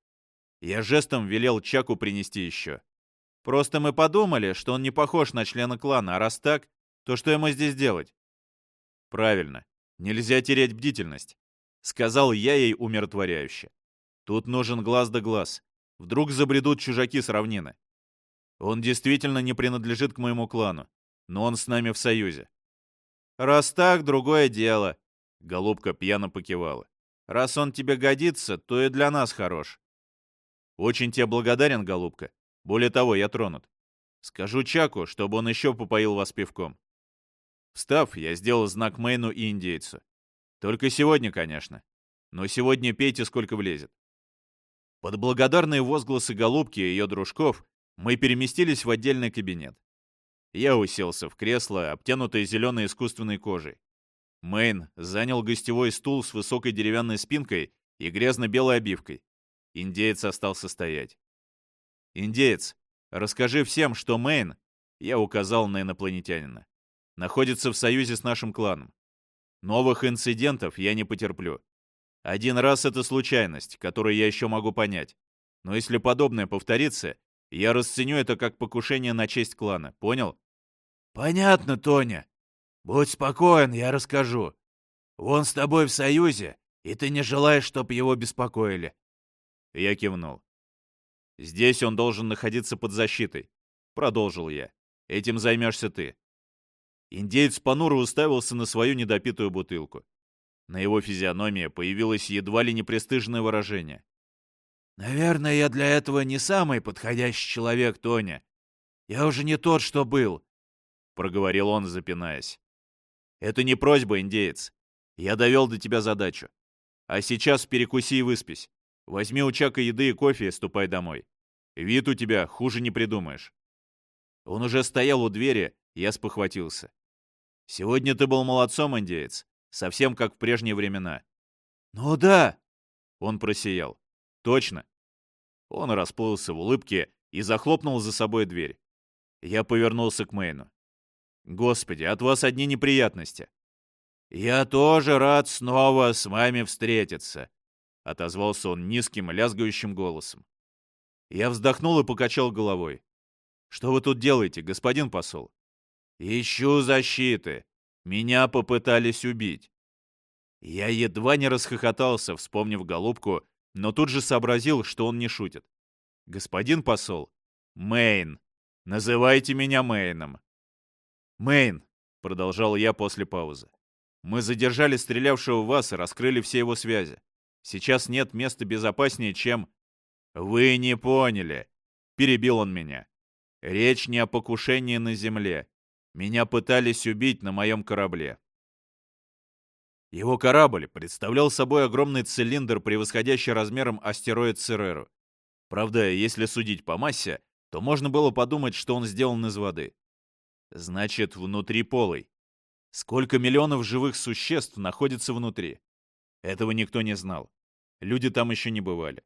Я жестом велел Чаку принести еще. Просто мы подумали, что он не похож на члена клана, а раз так, то что ему здесь делать? Правильно. Нельзя терять бдительность. Сказал я ей умиротворяюще. Тут нужен глаз да глаз. Вдруг забредут чужаки с равнины. Он действительно не принадлежит к моему клану, но он с нами в союзе. Раз так, другое дело. Голубка пьяно покивала. Раз он тебе годится, то и для нас хорош. Очень тебе благодарен, голубка. Более того, я тронут. Скажу Чаку, чтобы он еще попоил вас пивком. Встав, я сделал знак Мэйну и индейцу. Только сегодня, конечно. Но сегодня пейте, сколько влезет. Под благодарные возгласы голубки и ее дружков мы переместились в отдельный кабинет. Я уселся в кресло, обтянутое зеленой искусственной кожей. Мэйн занял гостевой стул с высокой деревянной спинкой и грязно-белой обивкой. Индеец остался стоять. «Индеец, расскажи всем, что Мэйн, я указал на инопланетянина, находится в союзе с нашим кланом. Новых инцидентов я не потерплю. Один раз это случайность, которую я еще могу понять. Но если подобное повторится, я расценю это как покушение на честь клана. Понял? Понятно, Тоня. Будь спокоен, я расскажу. Он с тобой в союзе, и ты не желаешь, чтоб его беспокоили. Я кивнул. Здесь он должен находиться под защитой. Продолжил я. Этим займешься ты. Индеец понуро уставился на свою недопитую бутылку. На его физиономии появилось едва ли непрестижное выражение. «Наверное, я для этого не самый подходящий человек, Тоня. Я уже не тот, что был», — проговорил он, запинаясь. «Это не просьба, индеец. Я довел до тебя задачу. А сейчас перекуси и выспись. Возьми у Чака еды и кофе и ступай домой. Вид у тебя хуже не придумаешь». Он уже стоял у двери, я спохватился. «Сегодня ты был молодцом, индеец. Совсем как в прежние времена». «Ну да!» Он просиял. «Точно!» Он расплылся в улыбке и захлопнул за собой дверь. Я повернулся к Мэйну. «Господи, от вас одни неприятности». «Я тоже рад снова с вами встретиться», — отозвался он низким, лязгающим голосом. Я вздохнул и покачал головой. «Что вы тут делаете, господин посол?» «Ищу защиты. Меня попытались убить». Я едва не расхохотался, вспомнив голубку, но тут же сообразил, что он не шутит. «Господин посол?» «Мэйн. Называйте меня Мэйном». «Мэйн», — продолжал я после паузы. «Мы задержали стрелявшего в вас и раскрыли все его связи. Сейчас нет места безопаснее, чем...» «Вы не поняли», — перебил он меня. «Речь не о покушении на земле. Меня пытались убить на моем корабле. Его корабль представлял собой огромный цилиндр, превосходящий размером астероид Цереру. Правда, если судить по массе, то можно было подумать, что он сделан из воды. Значит, внутри полый. Сколько миллионов живых существ находится внутри? Этого никто не знал. Люди там еще не бывали.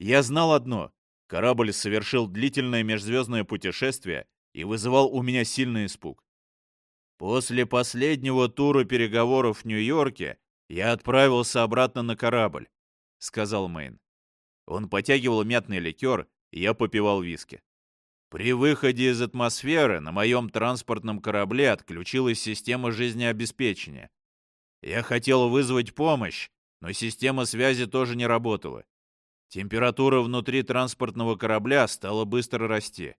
Я знал одно. Корабль совершил длительное межзвездное путешествие и вызывал у меня сильный испуг. После последнего тура переговоров в Нью-Йорке я отправился обратно на корабль, сказал Мэйн. Он потягивал мятный ликер, я попивал виски. При выходе из атмосферы на моем транспортном корабле отключилась система жизнеобеспечения. Я хотел вызвать помощь, но система связи тоже не работала. Температура внутри транспортного корабля стала быстро расти.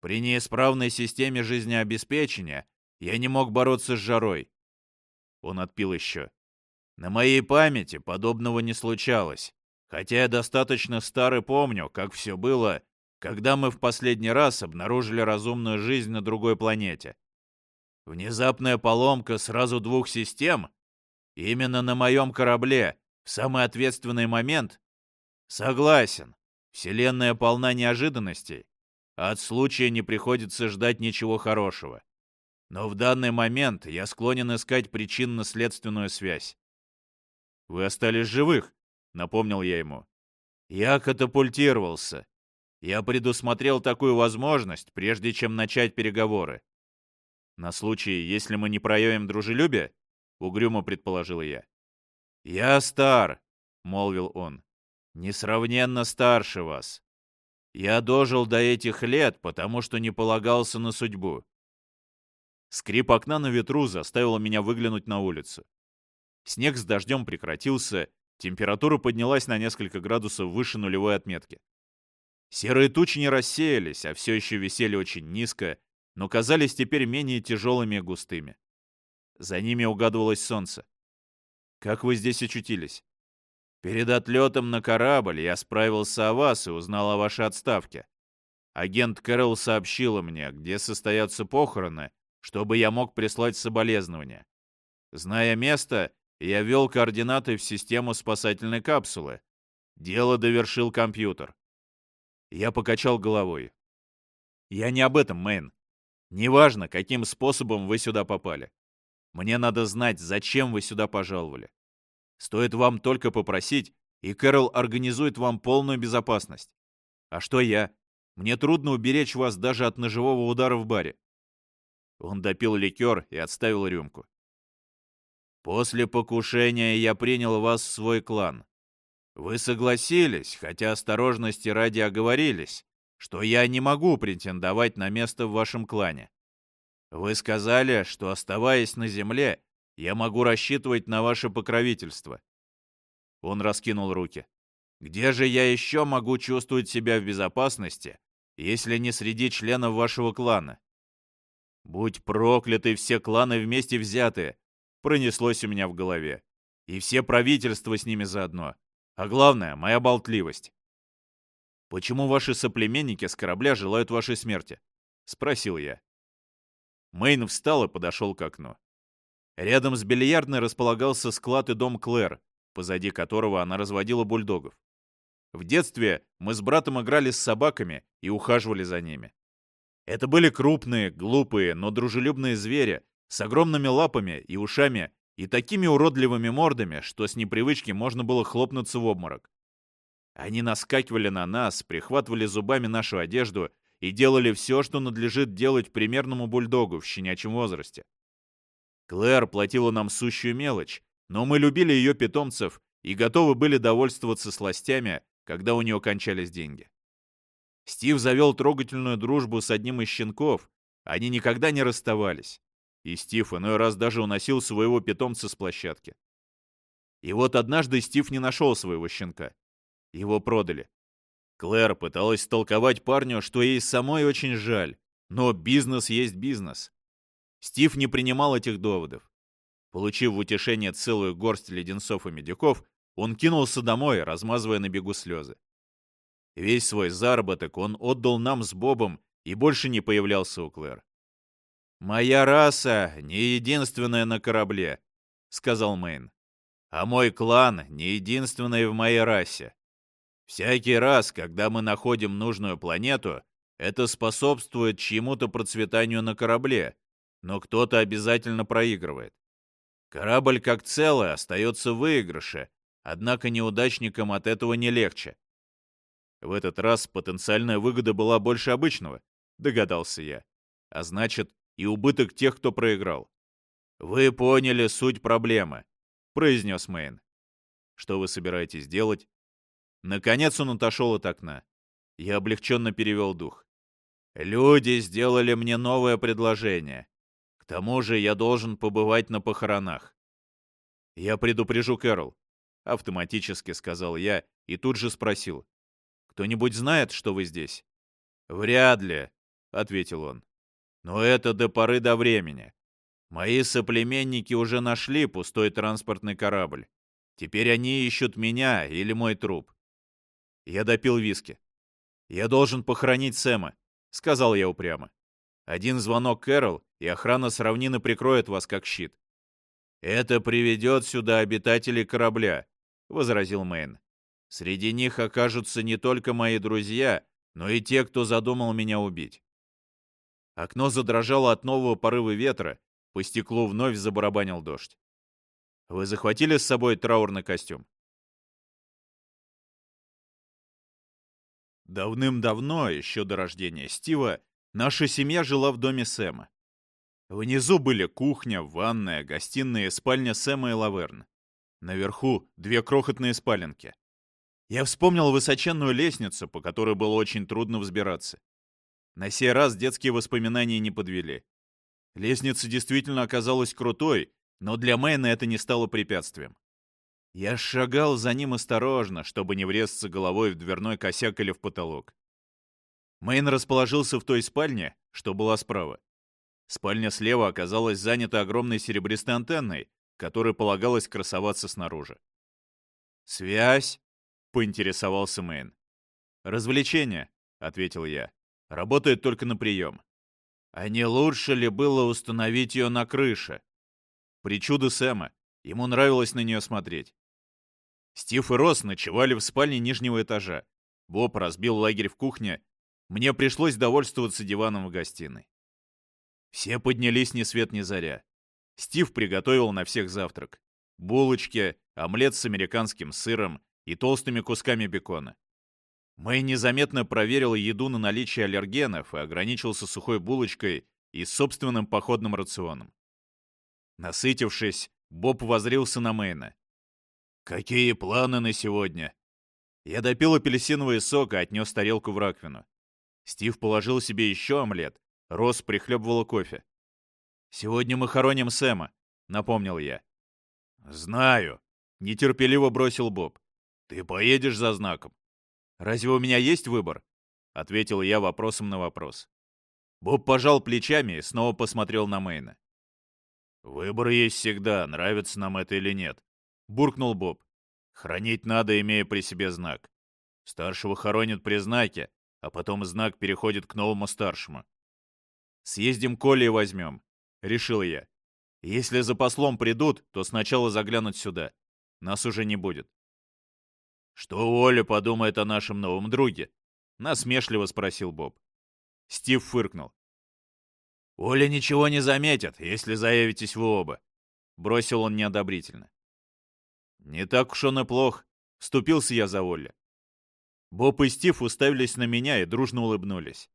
При неисправной системе жизнеобеспечения я не мог бороться с жарой. Он отпил еще. На моей памяти подобного не случалось, хотя я достаточно старый помню, как все было, когда мы в последний раз обнаружили разумную жизнь на другой планете. Внезапная поломка сразу двух систем? Именно на моем корабле, в самый ответственный момент? Согласен, Вселенная полна неожиданностей, от случая не приходится ждать ничего хорошего. Но в данный момент я склонен искать причинно-следственную связь. «Вы остались живых», — напомнил я ему. «Я катапультировался. Я предусмотрел такую возможность, прежде чем начать переговоры. На случай, если мы не проявим дружелюбие, — угрюмо предположил я. «Я стар», — молвил он. несравненно старше вас. Я дожил до этих лет, потому что не полагался на судьбу. Скрип окна на ветру заставил меня выглянуть на улицу. Снег с дождем прекратился, температура поднялась на несколько градусов выше нулевой отметки. Серые тучи не рассеялись, а все еще висели очень низко, но казались теперь менее тяжелыми и густыми. За ними угадывалось солнце. Как вы здесь очутились? Перед отлетом на корабль я справился о вас и узнал о вашей отставке. Агент Кэрол сообщила мне, где состоятся похороны, чтобы я мог прислать соболезнования. Зная место, я ввел координаты в систему спасательной капсулы. Дело довершил компьютер. Я покачал головой. Я не об этом, Мэйн. Неважно, каким способом вы сюда попали. Мне надо знать, зачем вы сюда пожаловали. Стоит вам только попросить, и Кэрол организует вам полную безопасность. А что я? Мне трудно уберечь вас даже от ножевого удара в баре. Он допил ликер и отставил рюмку. После покушения я принял вас в свой клан. Вы согласились, хотя осторожности ради оговорились, что я не могу претендовать на место в вашем клане. Вы сказали, что, оставаясь на земле, я могу рассчитывать на ваше покровительство. Он раскинул руки. Где же я еще могу чувствовать себя в безопасности, если не среди членов вашего клана? Будь прокляты все кланы вместе взятые, пронеслось у меня в голове. И все правительства с ними заодно. А главное, моя болтливость. «Почему ваши соплеменники с корабля желают вашей смерти?» — спросил я. Мэйн встал и подошел к окну. Рядом с бильярдной располагался склад и дом Клэр, позади которого она разводила бульдогов. В детстве мы с братом играли с собаками и ухаживали за ними. Это были крупные, глупые, но дружелюбные звери с огромными лапами и ушами и такими уродливыми мордами, что с непривычки можно было хлопнуться в обморок. Они наскакивали на нас, прихватывали зубами нашу одежду и делали все, что надлежит делать примерному бульдогу в щенячьем возрасте. Клэр платила нам сущую мелочь, но мы любили ее питомцев и готовы были довольствоваться сластями, когда у нее кончались деньги. Стив завел трогательную дружбу с одним из щенков, они никогда не расставались и Стив иной раз даже уносил своего питомца с площадки. И вот однажды Стив не нашел своего щенка. Его продали. Клэр пыталась толковать парню, что ей самой очень жаль, но бизнес есть бизнес. Стив не принимал этих доводов. Получив в утешение целую горсть леденцов и медиков, он кинулся домой, размазывая на бегу слезы. Весь свой заработок он отдал нам с Бобом и больше не появлялся у Клэр. «Моя раса не единственная на корабле», — сказал Мэйн. «А мой клан не единственный в моей расе. Всякий раз, когда мы находим нужную планету, это способствует чьему-то процветанию на корабле, но кто-то обязательно проигрывает. Корабль как целый остается в выигрыше, однако неудачникам от этого не легче. В этот раз потенциальная выгода была больше обычного, догадался я. А значит, и убыток тех, кто проиграл. «Вы поняли суть проблемы», — произнес Мэйн. «Что вы собираетесь делать?» Наконец он отошел от окна. Я облегченно перевел дух. «Люди сделали мне новое предложение. К тому же я должен побывать на похоронах». «Я предупрежу Кэрол», — автоматически сказал я и тут же спросил. «Кто-нибудь знает, что вы здесь?» «Вряд ли», — ответил он. Но это до поры до времени. Мои соплеменники уже нашли пустой транспортный корабль. Теперь они ищут меня или мой труп. Я допил виски. Я должен похоронить Сэма, сказал я упрямо. Один звонок Кэрол, и охрана с равнины прикроет вас как щит. Это приведет сюда обитателей корабля, возразил Мэйн. Среди них окажутся не только мои друзья, но и те, кто задумал меня убить. Окно задрожало от нового порыва ветра, по стеклу вновь забарабанил дождь. «Вы захватили с собой траурный костюм?» Давным-давно, еще до рождения Стива, наша семья жила в доме Сэма. Внизу были кухня, ванная, гостиная и спальня Сэма и Лаверн. Наверху две крохотные спаленки. Я вспомнил высоченную лестницу, по которой было очень трудно взбираться. На сей раз детские воспоминания не подвели. Лестница действительно оказалась крутой, но для Мэйна это не стало препятствием. Я шагал за ним осторожно, чтобы не врезаться головой в дверной косяк или в потолок. Мэйн расположился в той спальне, что была справа. Спальня слева оказалась занята огромной серебристой антенной, которой полагалось красоваться снаружи. «Связь?» — поинтересовался Мэйн. «Развлечение», — ответил я. «Работает только на прием». «А не лучше ли было установить ее на крыше?» Причуда Сэма. Ему нравилось на нее смотреть. Стив и Росс ночевали в спальне нижнего этажа. Боб разбил лагерь в кухне. Мне пришлось довольствоваться диваном в гостиной. Все поднялись ни свет ни заря. Стив приготовил на всех завтрак. Булочки, омлет с американским сыром и толстыми кусками бекона. Мэй незаметно проверил еду на наличие аллергенов и ограничился сухой булочкой и собственным походным рационом. Насытившись, Боб возрился на Мэйна. «Какие планы на сегодня?» Я допил апельсиновый сок и отнес тарелку в раковину. Стив положил себе еще омлет, Рос прихлебывала кофе. «Сегодня мы хороним Сэма», — напомнил я. «Знаю», — нетерпеливо бросил Боб. «Ты поедешь за знаком?» «Разве у меня есть выбор?» — ответил я вопросом на вопрос. Боб пожал плечами и снова посмотрел на Мэйна. «Выбор есть всегда, нравится нам это или нет», — буркнул Боб. «Хранить надо, имея при себе знак. Старшего хоронят при знаке, а потом знак переходит к новому старшему. Съездим к Оле и возьмем. Решил я. Если за послом придут, то сначала заглянут сюда. Нас уже не будет. Что Оля подумает о нашем новом друге? Насмешливо спросил Боб. Стив фыркнул. «Оля ничего не заметит, если заявитесь вы оба», — бросил он неодобрительно. «Не так уж он и плох», — вступился я за Оля. Боб и Стив уставились на меня и дружно улыбнулись.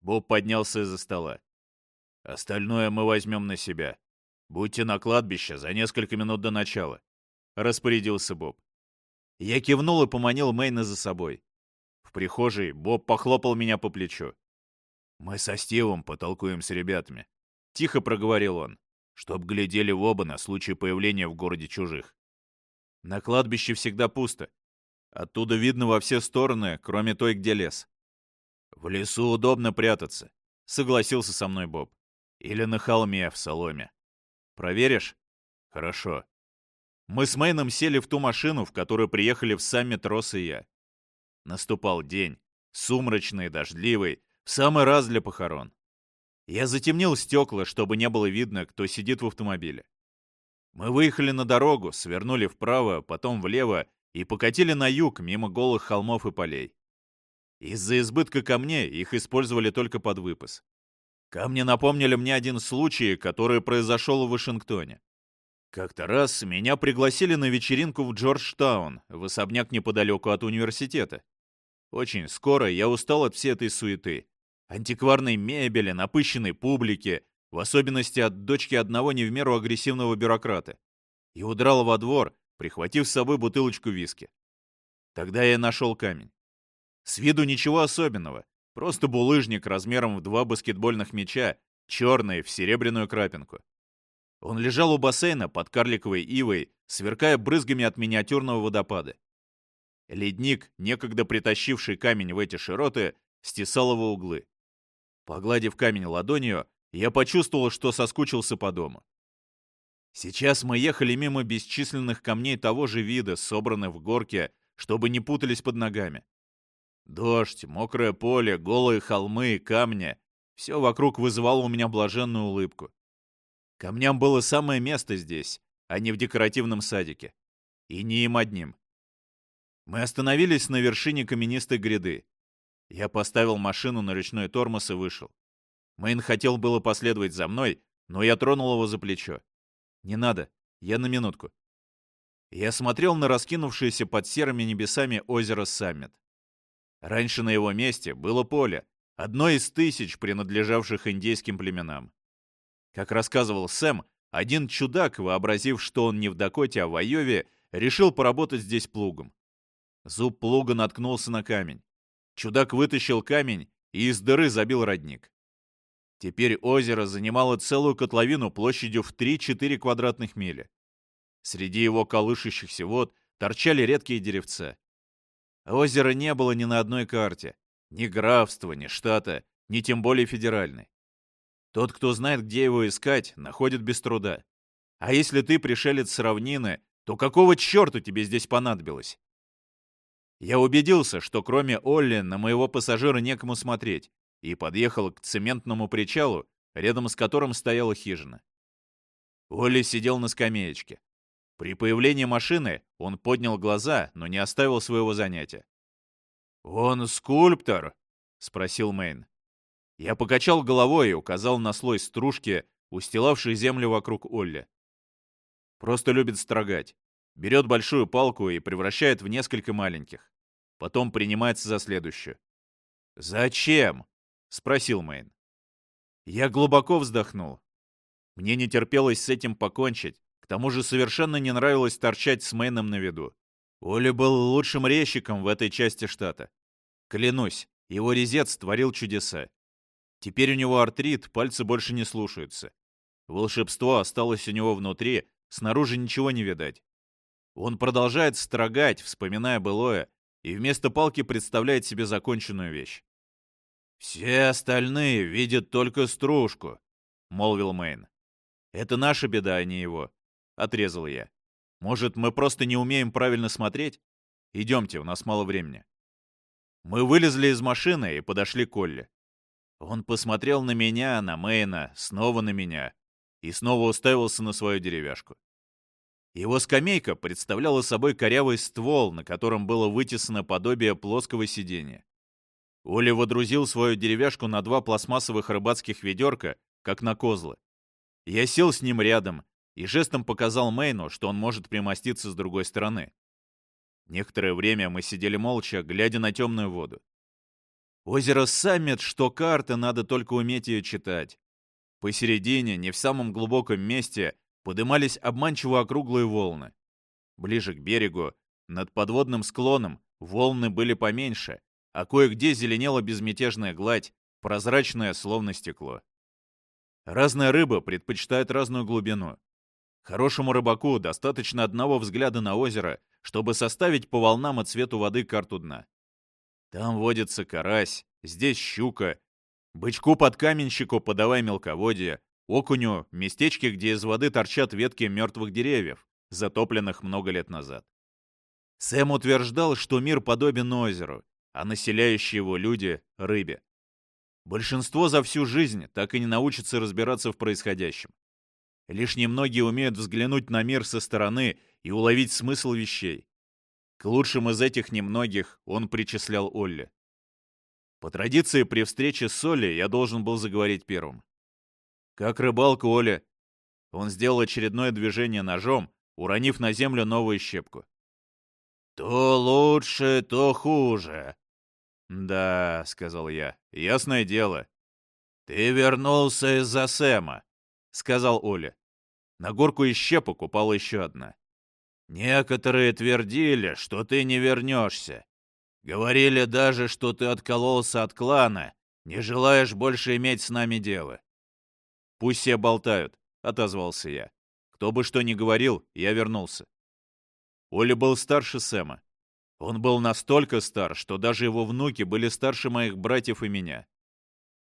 Боб поднялся из-за стола. Остальное мы возьмем на себя. Будьте на кладбище за несколько минут до начала», — распорядился Боб. Я кивнул и поманил Мэйна за собой. В прихожей Боб похлопал меня по плечу. «Мы со Стивом потолкуем с ребятами», — тихо проговорил он, «чтоб глядели в оба на случай появления в городе чужих». На кладбище всегда пусто. Оттуда видно во все стороны, кроме той, где лес. «В лесу удобно прятаться», — согласился со мной Боб. Или на холме в соломе. Проверишь? Хорошо. Мы с Мэйном сели в ту машину, в которую приехали в саммит Росс и я. Наступал день, сумрачный, дождливый, в самый раз для похорон. Я затемнил стекла, чтобы не было видно, кто сидит в автомобиле. Мы выехали на дорогу, свернули вправо, потом влево и покатили на юг, мимо голых холмов и полей. Из-за избытка камней их использовали только под выпас. Камни напомнили мне один случай, который произошел в Вашингтоне. Как-то раз меня пригласили на вечеринку в Джорджтаун, в особняк неподалеку от университета. Очень скоро я устал от всей этой суеты. Антикварной мебели, напыщенной публики, в особенности от дочки одного не в меру агрессивного бюрократа. И удрал во двор, прихватив с собой бутылочку виски. Тогда я нашел камень. С виду ничего особенного, Просто булыжник размером в два баскетбольных мяча, черный, в серебряную крапинку. Он лежал у бассейна под карликовой ивой, сверкая брызгами от миниатюрного водопада. Ледник, некогда притащивший камень в эти широты, стесал его углы. Погладив камень ладонью, я почувствовал, что соскучился по дому. Сейчас мы ехали мимо бесчисленных камней того же вида, собранных в горке, чтобы не путались под ногами. Дождь, мокрое поле, голые холмы, камни — все вокруг вызывало у меня блаженную улыбку. Камням было самое место здесь, а не в декоративном садике. И не им одним. Мы остановились на вершине каменистой гряды. Я поставил машину на ручной тормоз и вышел. Мэйн хотел было последовать за мной, но я тронул его за плечо. «Не надо, я на минутку». Я смотрел на раскинувшееся под серыми небесами озеро Саммит. Раньше на его месте было поле, одно из тысяч, принадлежавших индейским племенам. Как рассказывал Сэм, один чудак, вообразив, что он не в Дакоте, а в Айове, решил поработать здесь плугом. Зуб плуга наткнулся на камень. Чудак вытащил камень и из дыры забил родник. Теперь озеро занимало целую котловину площадью в 3-4 квадратных мили. Среди его колышущихся вод торчали редкие деревца. Озера не было ни на одной карте. Ни графства, ни штата, ни тем более федеральной. Тот, кто знает, где его искать, находит без труда. А если ты пришелец с равнины, то какого черта тебе здесь понадобилось? Я убедился, что кроме Олли на моего пассажира некому смотреть, и подъехал к цементному причалу, рядом с которым стояла хижина. Олли сидел на скамеечке. При появлении машины он поднял глаза, но не оставил своего занятия. «Он скульптор?» — спросил Мэйн. Я покачал головой и указал на слой стружки, устилавший землю вокруг Олли. Просто любит строгать. Берет большую палку и превращает в несколько маленьких. Потом принимается за следующую. «Зачем?» — спросил Мэйн. Я глубоко вздохнул. Мне не терпелось с этим покончить, к тому же совершенно не нравилось торчать с Мэйном на виду. Оля был лучшим резчиком в этой части штата. Клянусь, его резец творил чудеса. Теперь у него артрит, пальцы больше не слушаются. Волшебство осталось у него внутри, снаружи ничего не видать. Он продолжает строгать, вспоминая былое, и вместо палки представляет себе законченную вещь. «Все остальные видят только стружку», — молвил Мэйн. «Это наша беда, а не его», — отрезал я. «Может, мы просто не умеем правильно смотреть? Идемте, у нас мало времени». Мы вылезли из машины и подошли к Олле. Он посмотрел на меня, на Мэйна, снова на меня и снова уставился на свою деревяшку. Его скамейка представляла собой корявый ствол, на котором было вытесано подобие плоского сидения. Оля водрузил свою деревяшку на два пластмассовых рыбацких ведерка, как на козлы. Я сел с ним рядом и жестом показал Мэйну, что он может примоститься с другой стороны. Некоторое время мы сидели молча, глядя на темную воду. Озеро Саммит, что карта, надо только уметь ее читать. Посередине, не в самом глубоком месте, подымались обманчиво округлые волны. Ближе к берегу, над подводным склоном, волны были поменьше, а кое-где зеленела безмятежная гладь, прозрачная, словно стекло. Разная рыба предпочитает разную глубину. Хорошему рыбаку достаточно одного взгляда на озеро, чтобы составить по волнам и цвету воды карту дна. Там водится карась, здесь щука. Бычку-подкаменщику подавай мелководье, окуню — местечки, где из воды торчат ветки мертвых деревьев, затопленных много лет назад. Сэм утверждал, что мир подобен озеру, а населяющие его люди — рыбе. Большинство за всю жизнь так и не научатся разбираться в происходящем. Лишь немногие умеют взглянуть на мир со стороны и уловить смысл вещей. К лучшим из этих немногих он причислял Олли. По традиции, при встрече с Олли я должен был заговорить первым. «Как рыбалка, Оля?» Он сделал очередное движение ножом, уронив на землю новую щепку. «То лучше, то хуже», «Да», — сказал я, — «ясное дело». «Ты вернулся из-за Сэма», — сказал Оля. На горку из щепок упала еще одна. «Некоторые твердили, что ты не вернешься. Говорили даже, что ты откололся от клана, не желаешь больше иметь с нами дело». «Пусть все болтают», — отозвался я. Кто бы что ни говорил, я вернулся. Оля был старше Сэма. Он был настолько стар, что даже его внуки были старше моих братьев и меня.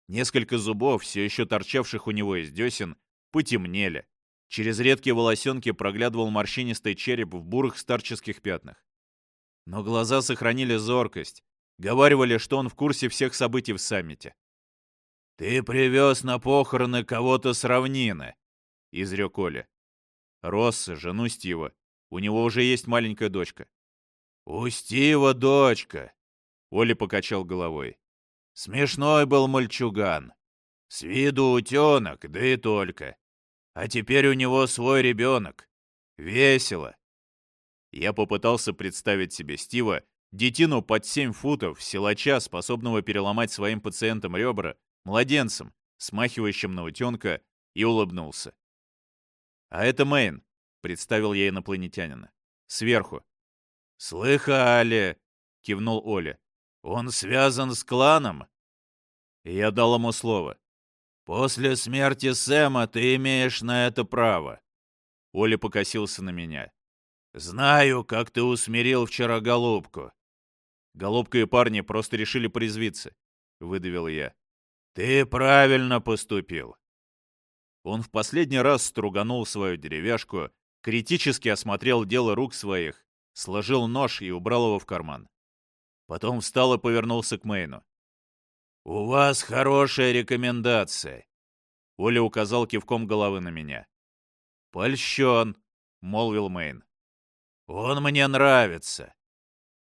Несколько зубов, все еще торчавших у него из десен, потемнели. Через редкие волосенки проглядывал морщинистый череп в бурых старческих пятнах. Но глаза сохранили зоркость. Говаривали, что он в курсе всех событий в саммите. «Ты привез на похороны кого-то с равнины», — изрек Оля. «Росса, жену Стива. У него уже есть маленькая дочка. «У Стива дочка!» — Оля покачал головой. «Смешной был мальчуган. С виду утенок, да и только. А теперь у него свой ребенок. Весело!» Я попытался представить себе Стива, детину под семь футов, силача, способного переломать своим пациентам ребра, младенцем, смахивающим на утенка, и улыбнулся. «А это Мэйн», — представил я инопланетянина. «Сверху. «Слыхали!» кивнул Оля. «Он связан с кланом?» Я дал ему слово. «После смерти Сэма ты имеешь на это право». Оля покосился на меня. «Знаю, как ты усмирил вчера голубку». Голубка и парни просто решили порезвиться, — выдавил я. «Ты правильно поступил». Он в последний раз струганул свою деревяшку, критически осмотрел дело рук своих, сложил нож и убрал его в карман. Потом встал и повернулся к Мэйну. «У вас хорошая рекомендация», — Оля указал кивком головы на меня. «Польщен», — молвил Мэйн. «Он мне нравится».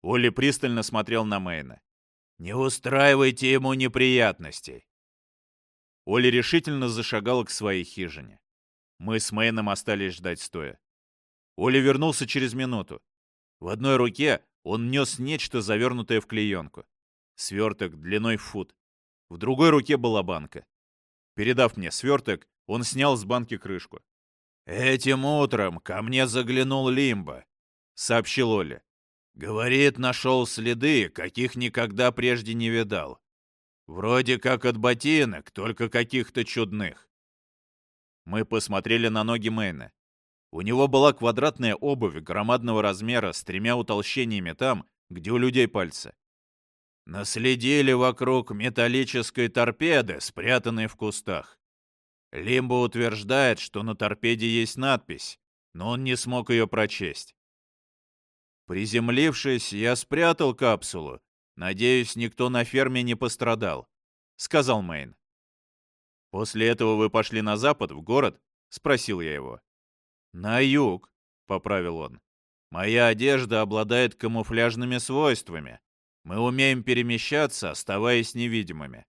Оля пристально смотрел на Мэйна. «Не устраивайте ему неприятностей». Оля решительно зашагала к своей хижине. Мы с Мэйном остались ждать стоя. Оля вернулся через минуту. В одной руке он нес нечто, завернутое в клеенку. Сверток длиной в фут. В другой руке была банка. Передав мне сверток, он снял с банки крышку. «Этим утром ко мне заглянул Лимба», — сообщил Оля. «Говорит, нашел следы, каких никогда прежде не видал. Вроде как от ботинок, только каких-то чудных». Мы посмотрели на ноги Мэйна. У него была квадратная обувь громадного размера с тремя утолщениями там, где у людей пальцы. Наследили вокруг металлической торпеды, спрятанной в кустах. Лимбо утверждает, что на торпеде есть надпись, но он не смог ее прочесть. Приземлившись, я спрятал капсулу. Надеюсь, никто на ферме не пострадал, — сказал Мэйн. «После этого вы пошли на запад, в город?» — спросил я его. «На юг», — поправил он. «Моя одежда обладает камуфляжными свойствами. Мы умеем перемещаться, оставаясь невидимыми».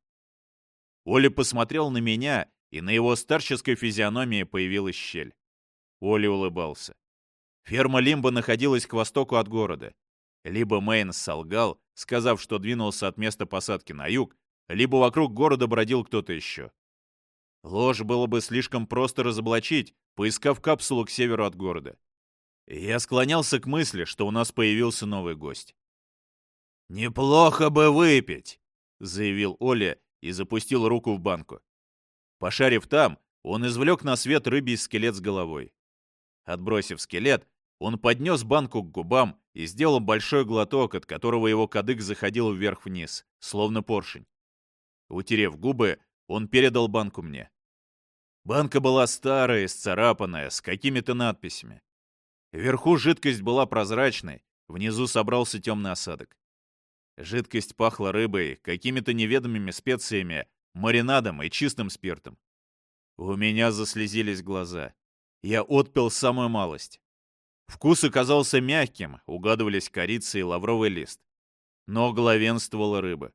Оля посмотрел на меня, и на его старческой физиономии появилась щель. Оля улыбался. Ферма Лимба находилась к востоку от города. Либо Мейн солгал, сказав, что двинулся от места посадки на юг, либо вокруг города бродил кто-то еще. Ложь было бы слишком просто разоблачить, поискав капсулу к северу от города. Я склонялся к мысли, что у нас появился новый гость. «Неплохо бы выпить», — заявил Оля и запустил руку в банку. Пошарив там, он извлек на свет рыбий скелет с головой. Отбросив скелет, он поднес банку к губам и сделал большой глоток, от которого его кадык заходил вверх-вниз, словно поршень. Утерев губы, он передал банку мне. Банка была старая, сцарапанная, с какими-то надписями. Вверху жидкость была прозрачной, внизу собрался темный осадок. Жидкость пахла рыбой, какими-то неведомыми специями, маринадом и чистым спиртом. У меня заслезились глаза. Я отпил самую малость. Вкус оказался мягким, угадывались корица и лавровый лист. Но главенствовала рыба.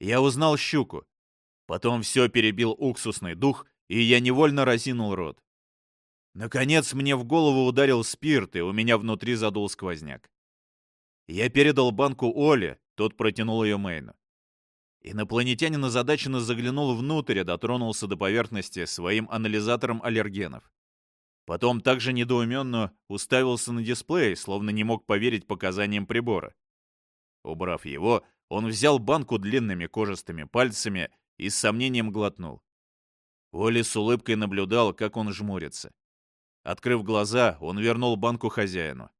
Я узнал щуку. Потом все перебил уксусный дух, и я невольно разинул рот. Наконец мне в голову ударил спирт, и у меня внутри задул сквозняк. Я передал банку Оле, тот протянул ее Мэйну. Инопланетянин озадаченно заглянул внутрь и дотронулся до поверхности своим анализатором аллергенов. Потом также недоуменно уставился на дисплей, словно не мог поверить показаниям прибора. Убрав его, он взял банку длинными кожистыми пальцами и с сомнением глотнул. Оли с улыбкой наблюдал, как он жмурится. Открыв глаза, он вернул банку хозяину.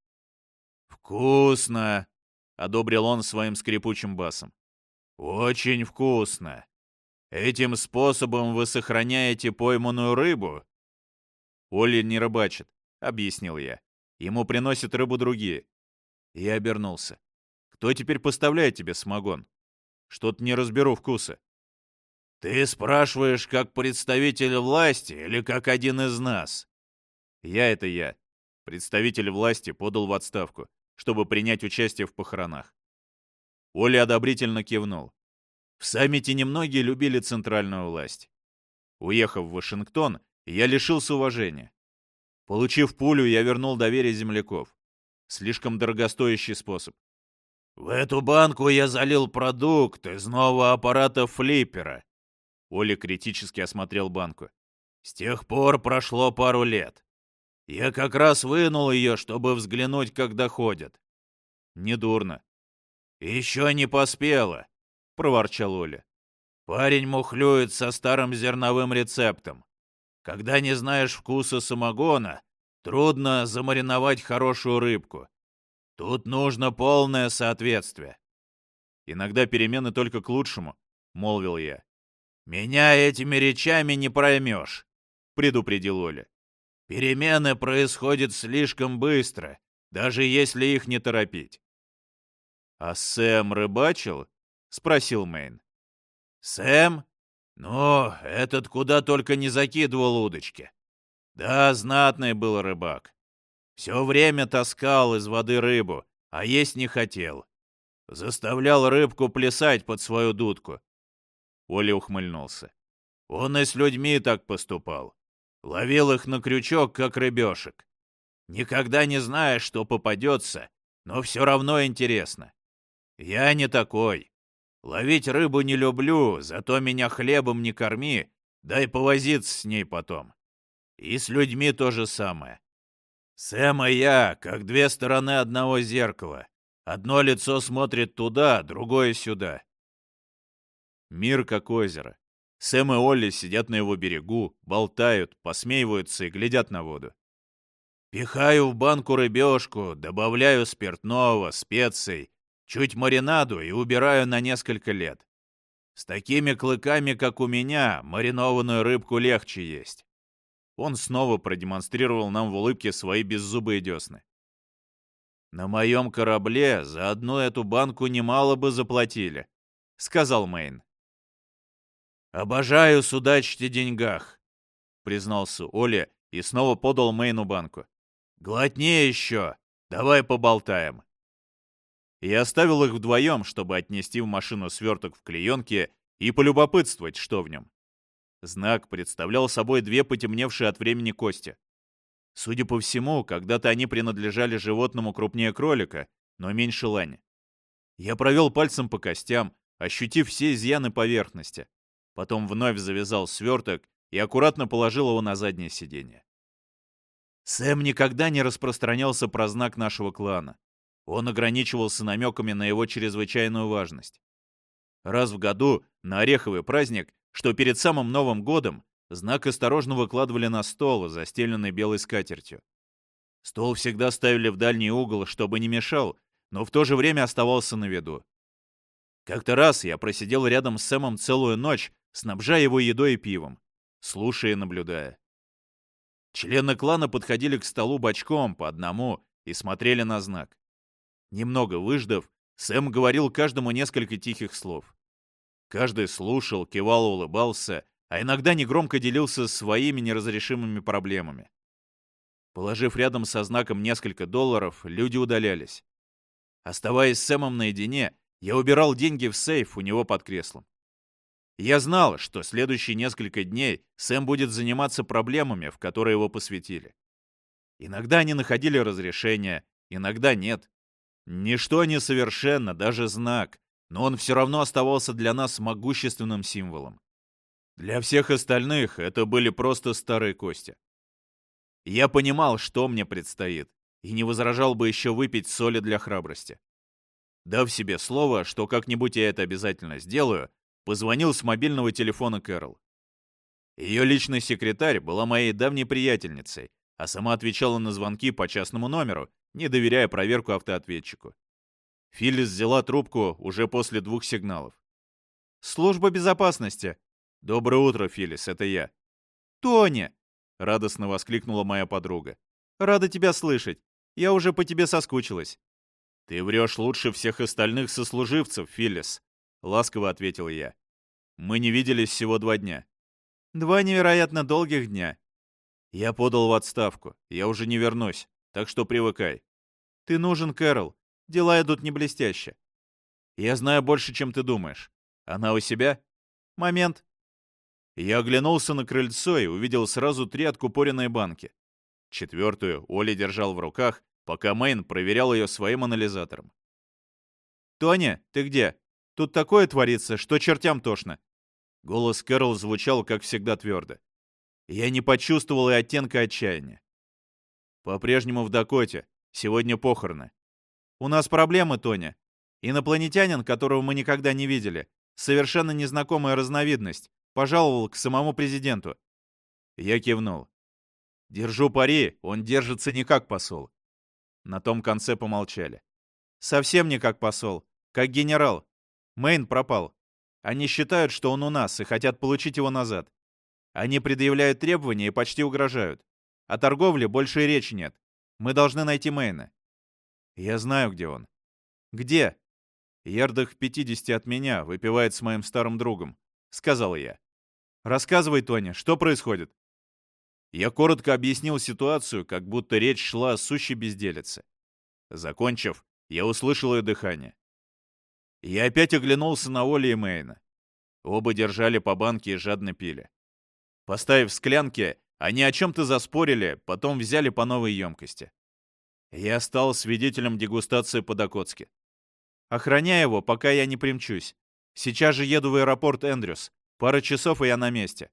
«Вкусно!» — одобрил он своим скрипучим басом. «Очень вкусно! Этим способом вы сохраняете пойманную рыбу?» «Оля не рыбачит», — объяснил я. «Ему приносят рыбу другие». Я обернулся. «Кто теперь поставляет тебе самогон? Что-то не разберу вкуса». «Ты спрашиваешь, как представитель власти или как один из нас?» «Я — это я. Представитель власти подал в отставку чтобы принять участие в похоронах. Оля одобрительно кивнул. В саммите немногие любили центральную власть. Уехав в Вашингтон, я лишился уважения. Получив пулю, я вернул доверие земляков. Слишком дорогостоящий способ. «В эту банку я залил продукт из нового аппарата флиппера». Оля критически осмотрел банку. «С тех пор прошло пару лет. Я как раз вынул ее, чтобы взглянуть, как доходят. Недурно. «Еще не поспела», — проворчал Оля. «Парень мухлюет со старым зерновым рецептом. Когда не знаешь вкуса самогона, трудно замариновать хорошую рыбку. Тут нужно полное соответствие». «Иногда перемены только к лучшему», — молвил я. «Меня этими речами не проймешь», — предупредил Оля. «Перемены происходят слишком быстро, даже если их не торопить». «А Сэм рыбачил?» — спросил Мэйн. «Сэм? Ну, этот куда только не закидывал удочки. Да, знатный был рыбак. Все время таскал из воды рыбу, а есть не хотел. Заставлял рыбку плясать под свою дудку. Оля ухмыльнулся. Он и с людьми так поступал. Ловил их на крючок, как рыбешек. Никогда не знаешь, что попадется, но все равно интересно. Я не такой. Ловить рыбу не люблю, зато меня хлебом не корми, дай повозиться с ней потом. И с людьми то же самое. Сэм и я, как две стороны одного зеркала. Одно лицо смотрит туда, другое сюда. Мир как озеро. Сэм и Олли сидят на его берегу, болтают, посмеиваются и глядят на воду. Пихаю в банку рыбешку, добавляю спиртного, специй, чуть маринаду и убираю на несколько лет. С такими клыками, как у меня, маринованную рыбку легче есть. Он снова продемонстрировал нам в улыбке свои беззубые десны. «На моем корабле за одну эту банку немало бы заплатили», — сказал Мэйн. «Обожаю судачить о деньгах», — признался Оля и снова подал Мэйну банку. «Глотни еще, давай поболтаем». Я оставил их вдвоем, чтобы отнести в машину сверток в клеенке и полюбопытствовать, что в нем. Знак представлял собой две потемневшие от времени кости. Судя по всему, когда-то они принадлежали животному крупнее кролика, но меньше лани. Я провел пальцем по костям, ощутив все изъяны поверхности. Потом вновь завязал сверток и аккуратно положил его на заднее сиденье. Сэм никогда не распространялся про знак нашего клана. Он ограничивался намеками на его чрезвычайную важность. Раз в году, на Ореховый праздник, что перед самым Новым годом, знак осторожно выкладывали на стол, застеленный белой скатертью. Стол всегда ставили в дальний угол, чтобы не мешал, но в то же время оставался на виду. Как-то раз я просидел рядом с Сэмом целую ночь, снабжая его едой и пивом, слушая и наблюдая. Члены клана подходили к столу бочком по одному и смотрели на знак. Немного выждав, Сэм говорил каждому несколько тихих слов. Каждый слушал, кивал, улыбался, а иногда негромко делился своими неразрешимыми проблемами. Положив рядом со знаком несколько долларов, люди удалялись. Оставаясь с Сэмом наедине, я убирал деньги в сейф у него под креслом. Я знал, что следующие несколько дней Сэм будет заниматься проблемами, в которые его посвятили. Иногда они находили разрешение, иногда нет. Ничто не совершенно, даже знак, но он все равно оставался для нас могущественным символом. Для всех остальных это были просто старые кости. Я понимал, что мне предстоит, и не возражал бы еще выпить соли для храбрости. Дав себе слово, что как-нибудь я это обязательно сделаю, Позвонил с мобильного телефона Кэрол. Ее личный секретарь была моей давней приятельницей, а сама отвечала на звонки по частному номеру, не доверяя проверку автоответчику. Филлис взяла трубку уже после двух сигналов. «Служба безопасности!» «Доброе утро, Филлис, это я». «Тони!» — радостно воскликнула моя подруга. «Рада тебя слышать. Я уже по тебе соскучилась». «Ты врешь лучше всех остальных сослуживцев, Филлис», ласково ответил я. Мы не виделись всего два дня. Два невероятно долгих дня. Я подал в отставку. Я уже не вернусь, так что привыкай. Ты нужен, Кэрол. Дела идут не блестяще. Я знаю больше, чем ты думаешь. Она у себя? Момент. Я оглянулся на крыльцо и увидел сразу три откупоренные банки. Четвертую Оля держал в руках, пока Мэйн проверял ее своим анализатором. «Тоня, ты где?» Тут такое творится, что чертям тошно». Голос Кэрол звучал, как всегда, твердо. Я не почувствовал и оттенка отчаяния. «По-прежнему в Дакоте. Сегодня похороны. У нас проблемы, Тоня. Инопланетянин, которого мы никогда не видели, совершенно незнакомая разновидность, пожаловал к самому президенту. Я кивнул. Держу пари, он держится не как посол. На том конце помолчали. Совсем не как посол, как генерал. Мэйн пропал. Они считают, что он у нас и хотят получить его назад. Они предъявляют требования и почти угрожают. О торговле больше и речи нет. Мы должны найти Мэйна. Я знаю, где он. Где? Ярдах в 50 от меня выпивает с моим старым другом, сказал я. Рассказывай, Тоня, что происходит? Я коротко объяснил ситуацию, как будто речь шла о сущей безделице. Закончив, я услышал ее дыхание. Я опять оглянулся на Оли и Мэйна. Оба держали по банке и жадно пили. Поставив склянки, они о чем-то заспорили, потом взяли по новой емкости. Я стал свидетелем дегустации по-докотски. Охраняй его, пока я не примчусь. Сейчас же еду в аэропорт Эндрюс. Пара часов, и я на месте.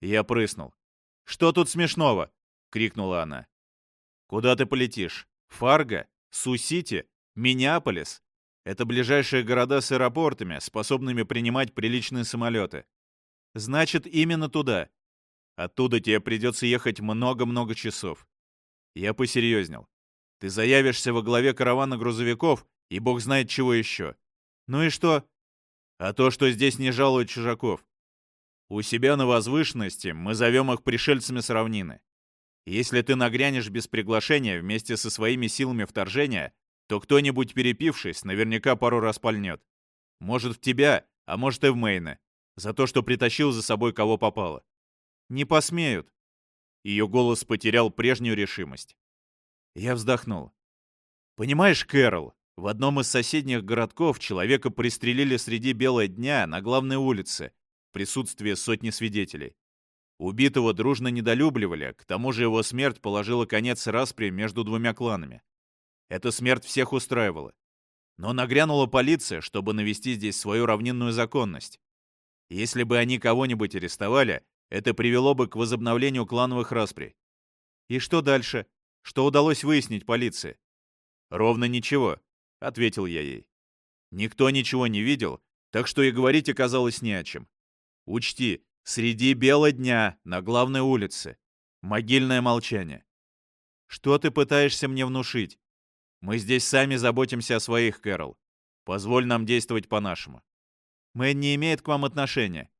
Я прыснул. «Что тут смешного?» — крикнула она. «Куда ты полетишь? Фарго? Су-Сити? Миннеаполис? Это ближайшие города с аэропортами, способными принимать приличные самолеты. Значит, именно туда. Оттуда тебе придется ехать много-много часов. Я посерьезнел. Ты заявишься во главе каравана грузовиков, и бог знает чего еще. Ну и что? А то, что здесь не жалуют чужаков. У себя на возвышенности мы зовем их пришельцами с равнины. Если ты нагрянешь без приглашения вместе со своими силами вторжения, то кто-нибудь перепившись наверняка пару раз пальнет. Может в тебя, а может и в Мейна. За то, что притащил за собой кого попало. Не посмеют. Ее голос потерял прежнюю решимость. Я вздохнул. Понимаешь, Кэрол, в одном из соседних городков человека пристрелили среди бела дня на главной улице, в присутствии сотни свидетелей. Убитого дружно недолюбливали, к тому же его смерть положила конец распри между двумя кланами. Эта смерть всех устраивала. Но нагрянула полиция, чтобы навести здесь свою равнинную законность. Если бы они кого-нибудь арестовали, это привело бы к возобновлению клановых расприй. И что дальше? Что удалось выяснить полиции? Ровно ничего, ответил я ей. Никто ничего не видел, так что и говорить оказалось не о чем. Учти, среди бела дня, на главной улице. Могильное молчание. Что ты пытаешься мне внушить? Мы здесь сами заботимся о своих, Кэрол. Позволь нам действовать по-нашему. Мэн не имеет к вам отношения.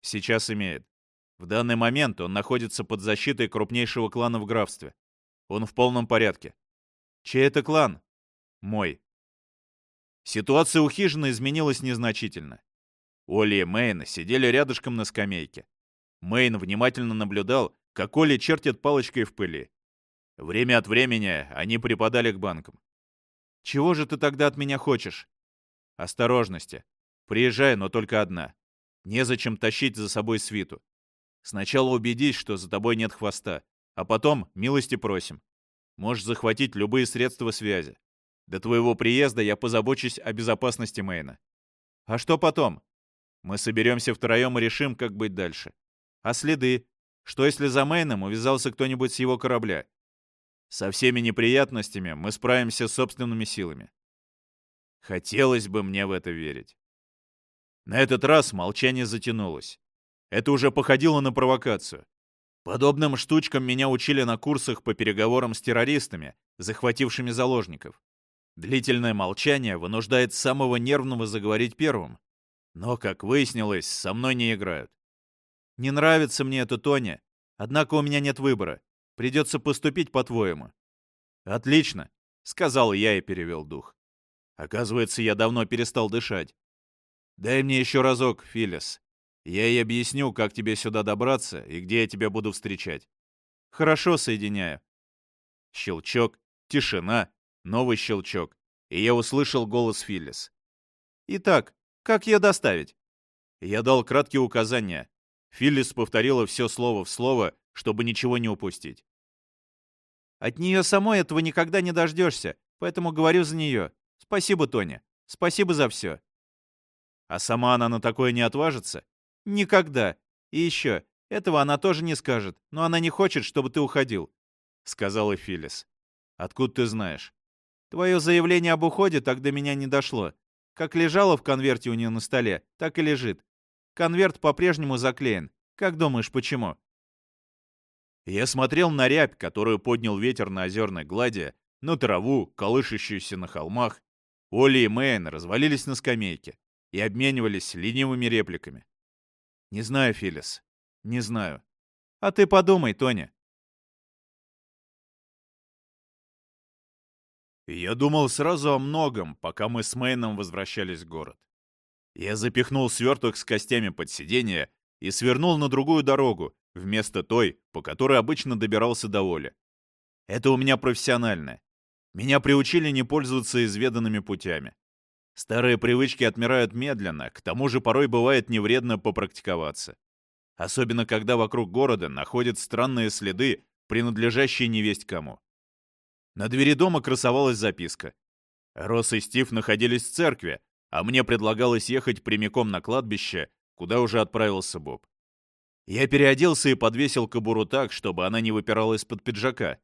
Сейчас имеет. В данный момент он находится под защитой крупнейшего клана в графстве. Он в полном порядке. Чей это клан? Мой. Ситуация у хижины изменилась незначительно. Оли и Мэйн сидели рядышком на скамейке. Мэйн внимательно наблюдал, как Оли чертит палочкой в пыли. Время от времени они припадали к банкам. «Чего же ты тогда от меня хочешь?» «Осторожности. Приезжай, но только одна. Незачем тащить за собой свиту. Сначала убедись, что за тобой нет хвоста, а потом милости просим. Можешь захватить любые средства связи. До твоего приезда я позабочусь о безопасности Мэйна. А что потом? Мы соберемся втроем и решим, как быть дальше. А следы? Что если за Мэйном увязался кто-нибудь с его корабля? Со всеми неприятностями мы справимся собственными силами. Хотелось бы мне в это верить. На этот раз молчание затянулось. Это уже походило на провокацию. Подобным штучкам меня учили на курсах по переговорам с террористами, захватившими заложников. Длительное молчание вынуждает самого нервного заговорить первым. Но, как выяснилось, со мной не играют. Не нравится мне это, Тоня. Однако у меня нет выбора. Придется поступить по-твоему. Отлично, сказал я и перевел дух. Оказывается, я давно перестал дышать. Дай мне еще разок, Филис. Я ей объясню, как тебе сюда добраться и где я тебя буду встречать. Хорошо, соединяю. Щелчок, тишина, новый щелчок, и я услышал голос Филлис. Итак, как ее доставить? Я дал краткие указания. Филлис повторила все слово в слово, чтобы ничего не упустить. От нее самой этого никогда не дождешься, поэтому говорю за нее. Спасибо, Тоня. Спасибо за все. А сама она на такое не отважится? Никогда. И еще, этого она тоже не скажет, но она не хочет, чтобы ты уходил, — сказала Филлис. Откуда ты знаешь? Твое заявление об уходе так до меня не дошло. Как лежало в конверте у нее на столе, так и лежит. Конверт по-прежнему заклеен. Как думаешь, почему?» Я смотрел на рябь, которую поднял ветер на озерной глади, на траву, колышущуюся на холмах. Оли и Мэйн развалились на скамейке и обменивались ленивыми репликами. «Не знаю, Филлис, не знаю. А ты подумай, Тоня». Я думал сразу о многом, пока мы с Мэйном возвращались в город. Я запихнул сверток с костями под сиденье и свернул на другую дорогу, вместо той, по которой обычно добирался до Оли. Это у меня профессиональное. Меня приучили не пользоваться изведанными путями. Старые привычки отмирают медленно, к тому же порой бывает невредно попрактиковаться. Особенно, когда вокруг города находят странные следы, принадлежащие невесть кому. На двери дома красовалась записка. Росс и Стив находились в церкви, а мне предлагалось ехать прямиком на кладбище, куда уже отправился Боб. Я переоделся и подвесил кобуру так, чтобы она не выпирала из-под пиджака.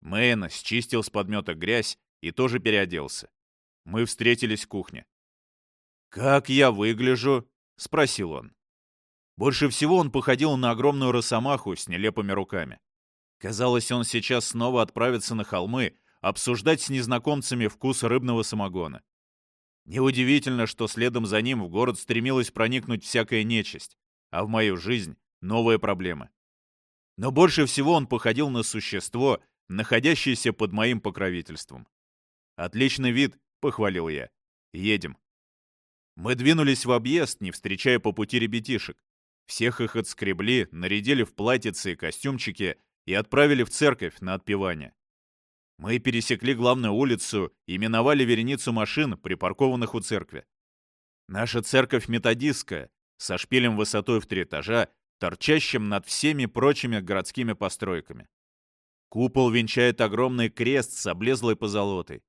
Мэйн счистил с подмета грязь и тоже переоделся. Мы встретились в кухне. «Как я выгляжу?» — спросил он. Больше всего он походил на огромную росомаху с нелепыми руками. Казалось, он сейчас снова отправится на холмы обсуждать с незнакомцами вкус рыбного самогона. Неудивительно, что следом за ним в город стремилась проникнуть всякая нечисть, а в мою жизнь новые проблемы. Но больше всего он походил на существо, находящееся под моим покровительством. «Отличный вид», — похвалил я. «Едем». Мы двинулись в объезд, не встречая по пути ребятишек. Всех их отскребли, нарядили в платьицы и костюмчики и отправили в церковь на отпевание. Мы пересекли главную улицу и миновали вереницу машин, припаркованных у церкви. Наша церковь методистская, со шпилем высотой в три этажа торчащим над всеми прочими городскими постройками. Купол венчает огромный крест с облезлой позолотой.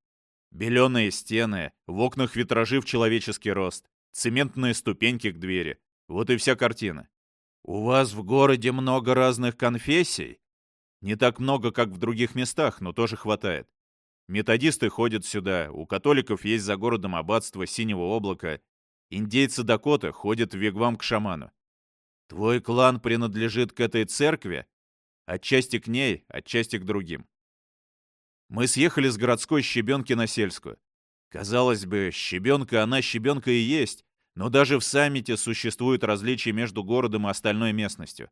Беленые стены, в окнах витражи в человеческий рост, цементные ступеньки к двери. Вот и вся картина. У вас в городе много разных конфессий? Не так много, как в других местах, но тоже хватает. Методисты ходят сюда, у католиков есть за городом аббатство Синего облака, индейцы Дакота ходят в вигвам к шаману. Твой клан принадлежит к этой церкви? Отчасти к ней, отчасти к другим. Мы съехали с городской щебенки на сельскую. Казалось бы, щебенка она щебенка и есть, но даже в саммите существует различие между городом и остальной местностью.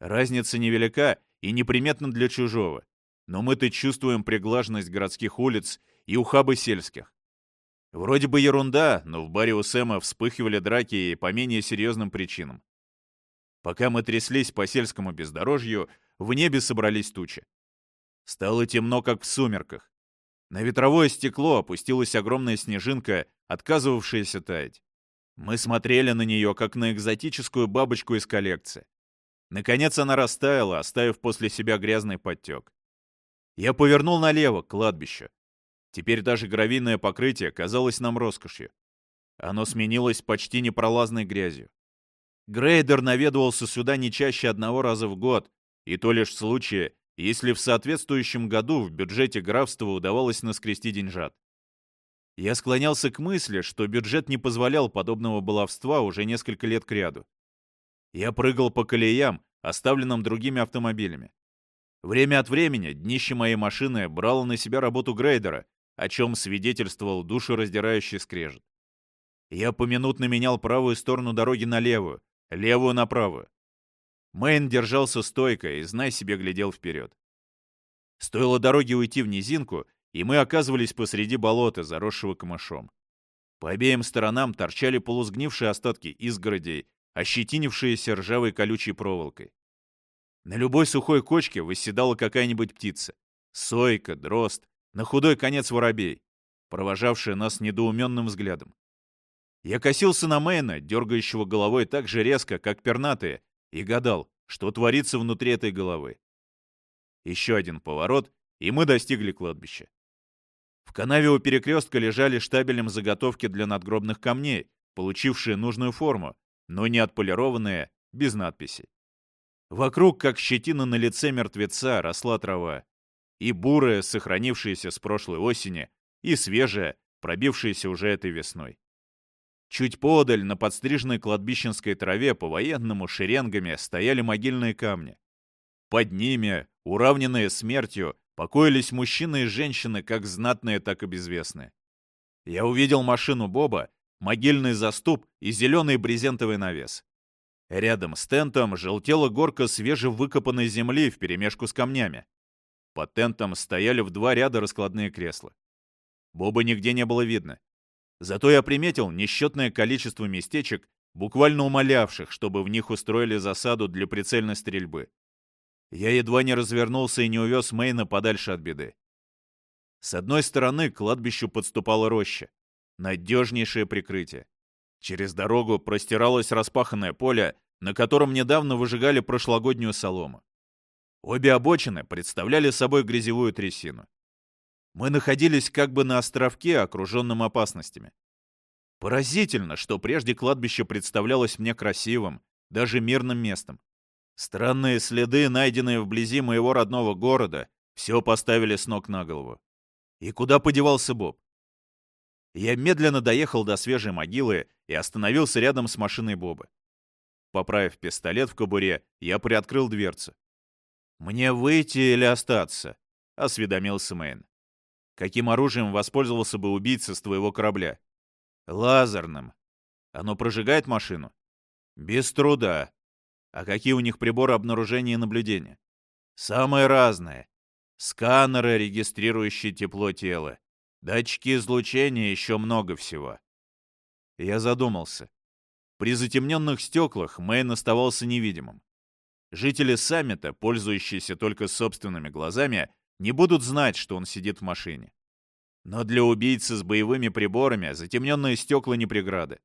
Разница невелика и неприметна для чужого, но мы-то чувствуем приглаженность городских улиц и ухабы сельских. Вроде бы ерунда, но в баре у Сэма вспыхивали драки и по менее серьезным причинам. Пока мы тряслись по сельскому бездорожью, в небе собрались тучи. Стало темно, как в сумерках. На ветровое стекло опустилась огромная снежинка, отказывавшаяся таять. Мы смотрели на нее, как на экзотическую бабочку из коллекции. Наконец она растаяла, оставив после себя грязный подтек. Я повернул налево, к кладбищу. Теперь даже гравийное покрытие казалось нам роскошью. Оно сменилось почти непролазной грязью. Грейдер наведывался сюда не чаще одного раза в год, и то лишь в случае, если в соответствующем году в бюджете графства удавалось наскрести деньжат. Я склонялся к мысли, что бюджет не позволял подобного баловства уже несколько лет кряду. Я прыгал по колеям, оставленным другими автомобилями. Время от времени днище моей машины брало на себя работу грейдера, о чем свидетельствовал душераздирающий скрежет. Я поминутно менял правую сторону дороги на левую, левую на правую. Мэйн держался стойко и, знай себе, глядел вперед. Стоило дороге уйти в низинку, и мы оказывались посреди болота, заросшего камышом. По обеим сторонам торчали полусгнившие остатки изгородей, ощетинившиеся ржавой колючей проволокой. На любой сухой кочке восседала какая-нибудь птица. Сойка, дрозд, на худой конец воробей, провожавшая нас недоуменным взглядом. Я косился на Мэйна, дергающего головой так же резко, как пернатые, и гадал, что творится внутри этой головы. Еще один поворот, и мы достигли кладбища. В канаве у перекрестка лежали штабелем заготовки для надгробных камней, получившие нужную форму, но не отполированные, без надписей. Вокруг, как щетина на лице мертвеца, росла трава. И бурая, сохранившаяся с прошлой осени, и свежая, пробившаяся уже этой весной. Чуть подаль, на подстриженной кладбищенской траве по-военному шеренгами стояли могильные камни. Под ними, уравненные смертью, покоились мужчины и женщины, как знатные, так и безвестные. Я увидел машину Боба, могильный заступ и зеленый брезентовый навес. Рядом с тентом желтела горка свежевыкопанной земли вперемешку с камнями. Под тентом стояли в два ряда раскладные кресла. Боба нигде не было видно. Зато я приметил несчетное количество местечек, буквально умолявших, чтобы в них устроили засаду для прицельной стрельбы. Я едва не развернулся и не увез Мейна подальше от беды. С одной стороны к кладбищу подступала роща. Надежнейшее прикрытие. Через дорогу простиралось распаханное поле, на котором недавно выжигали прошлогоднюю солому. Обе обочины представляли собой грязевую трясину. Мы находились как бы на островке, окруженном опасностями. Поразительно, что прежде кладбище представлялось мне красивым, даже мирным местом. Странные следы, найденные вблизи моего родного города, все поставили с ног на голову. И куда подевался Боб? Я медленно доехал до свежей могилы и остановился рядом с машиной Боба. Поправив пистолет в кобуре, я приоткрыл дверцу. «Мне выйти или остаться?» — осведомился Мэйн. «Каким оружием воспользовался бы убийца с твоего корабля?» «Лазерным. Оно прожигает машину?» «Без труда. А какие у них приборы обнаружения и наблюдения?» «Самые разные. Сканеры, регистрирующие тепло тела. Датчики излучения, еще много всего». Я задумался. При затемненных стеклах Мэйн оставался невидимым. Жители саммита, пользующиеся только собственными глазами, не будут знать, что он сидит в машине. Но для убийцы с боевыми приборами затемненные стекла не преграды.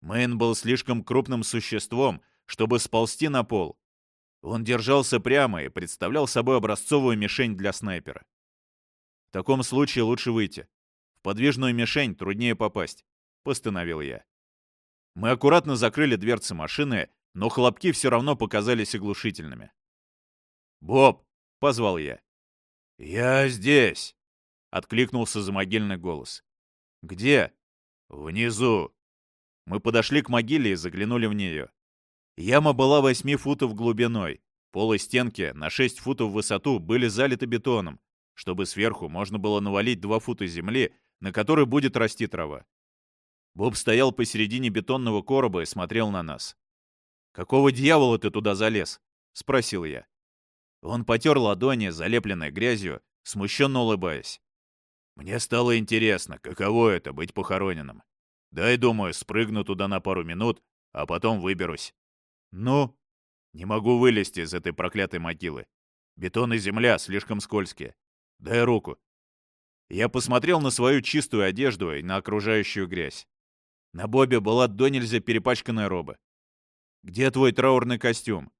Мэн был слишком крупным существом, чтобы сползти на пол. Он держался прямо и представлял собой образцовую мишень для снайпера. В таком случае лучше выйти. В подвижную мишень труднее попасть, постановил я. Мы аккуратно закрыли дверцы машины но хлопки все равно показались оглушительными. «Боб!» — позвал я. «Я здесь!» — откликнулся за могильный голос. «Где?» «Внизу!» Мы подошли к могиле и заглянули в нее. Яма была восьми футов глубиной. Пол и стенки на шесть футов в высоту были залиты бетоном, чтобы сверху можно было навалить два фута земли, на которой будет расти трава. Боб стоял посередине бетонного короба и смотрел на нас. «Какого дьявола ты туда залез?» — спросил я. Он потер ладони, залепленной грязью, смущенно улыбаясь. «Мне стало интересно, каково это — быть похороненным. Дай, думаю, спрыгну туда на пару минут, а потом выберусь. Ну? Не могу вылезти из этой проклятой могилы. Бетон и земля слишком скользкие. Дай руку». Я посмотрел на свою чистую одежду и на окружающую грязь. На Бобе была до нельзя перепачканная роба. «Где твой траурный костюм?»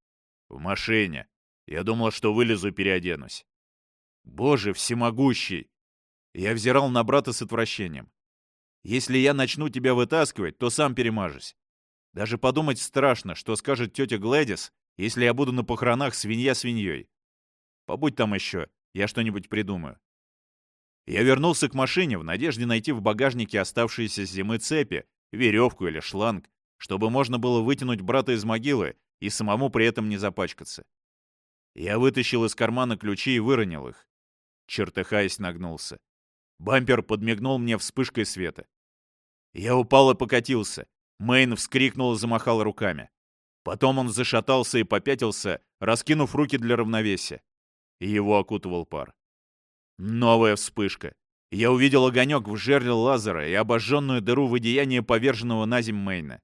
«В машине. Я думал, что вылезу и переоденусь». «Боже всемогущий!» Я взирал на брата с отвращением. «Если я начну тебя вытаскивать, то сам перемажусь. Даже подумать страшно, что скажет тетя Глэдис, если я буду на похоронах свинья свиньей. Побудь там еще, я что-нибудь придумаю». Я вернулся к машине в надежде найти в багажнике оставшиеся с зимы цепи, веревку или шланг, чтобы можно было вытянуть брата из могилы и самому при этом не запачкаться. Я вытащил из кармана ключи и выронил их. Чертыхаясь, нагнулся. Бампер подмигнул мне вспышкой света. Я упал и покатился. Мэйн вскрикнул и замахал руками. Потом он зашатался и попятился, раскинув руки для равновесия. Его окутывал пар. Новая вспышка. Я увидел огонек в жерле лазера и обожженную дыру в одеянии поверженного на земь Мэйна.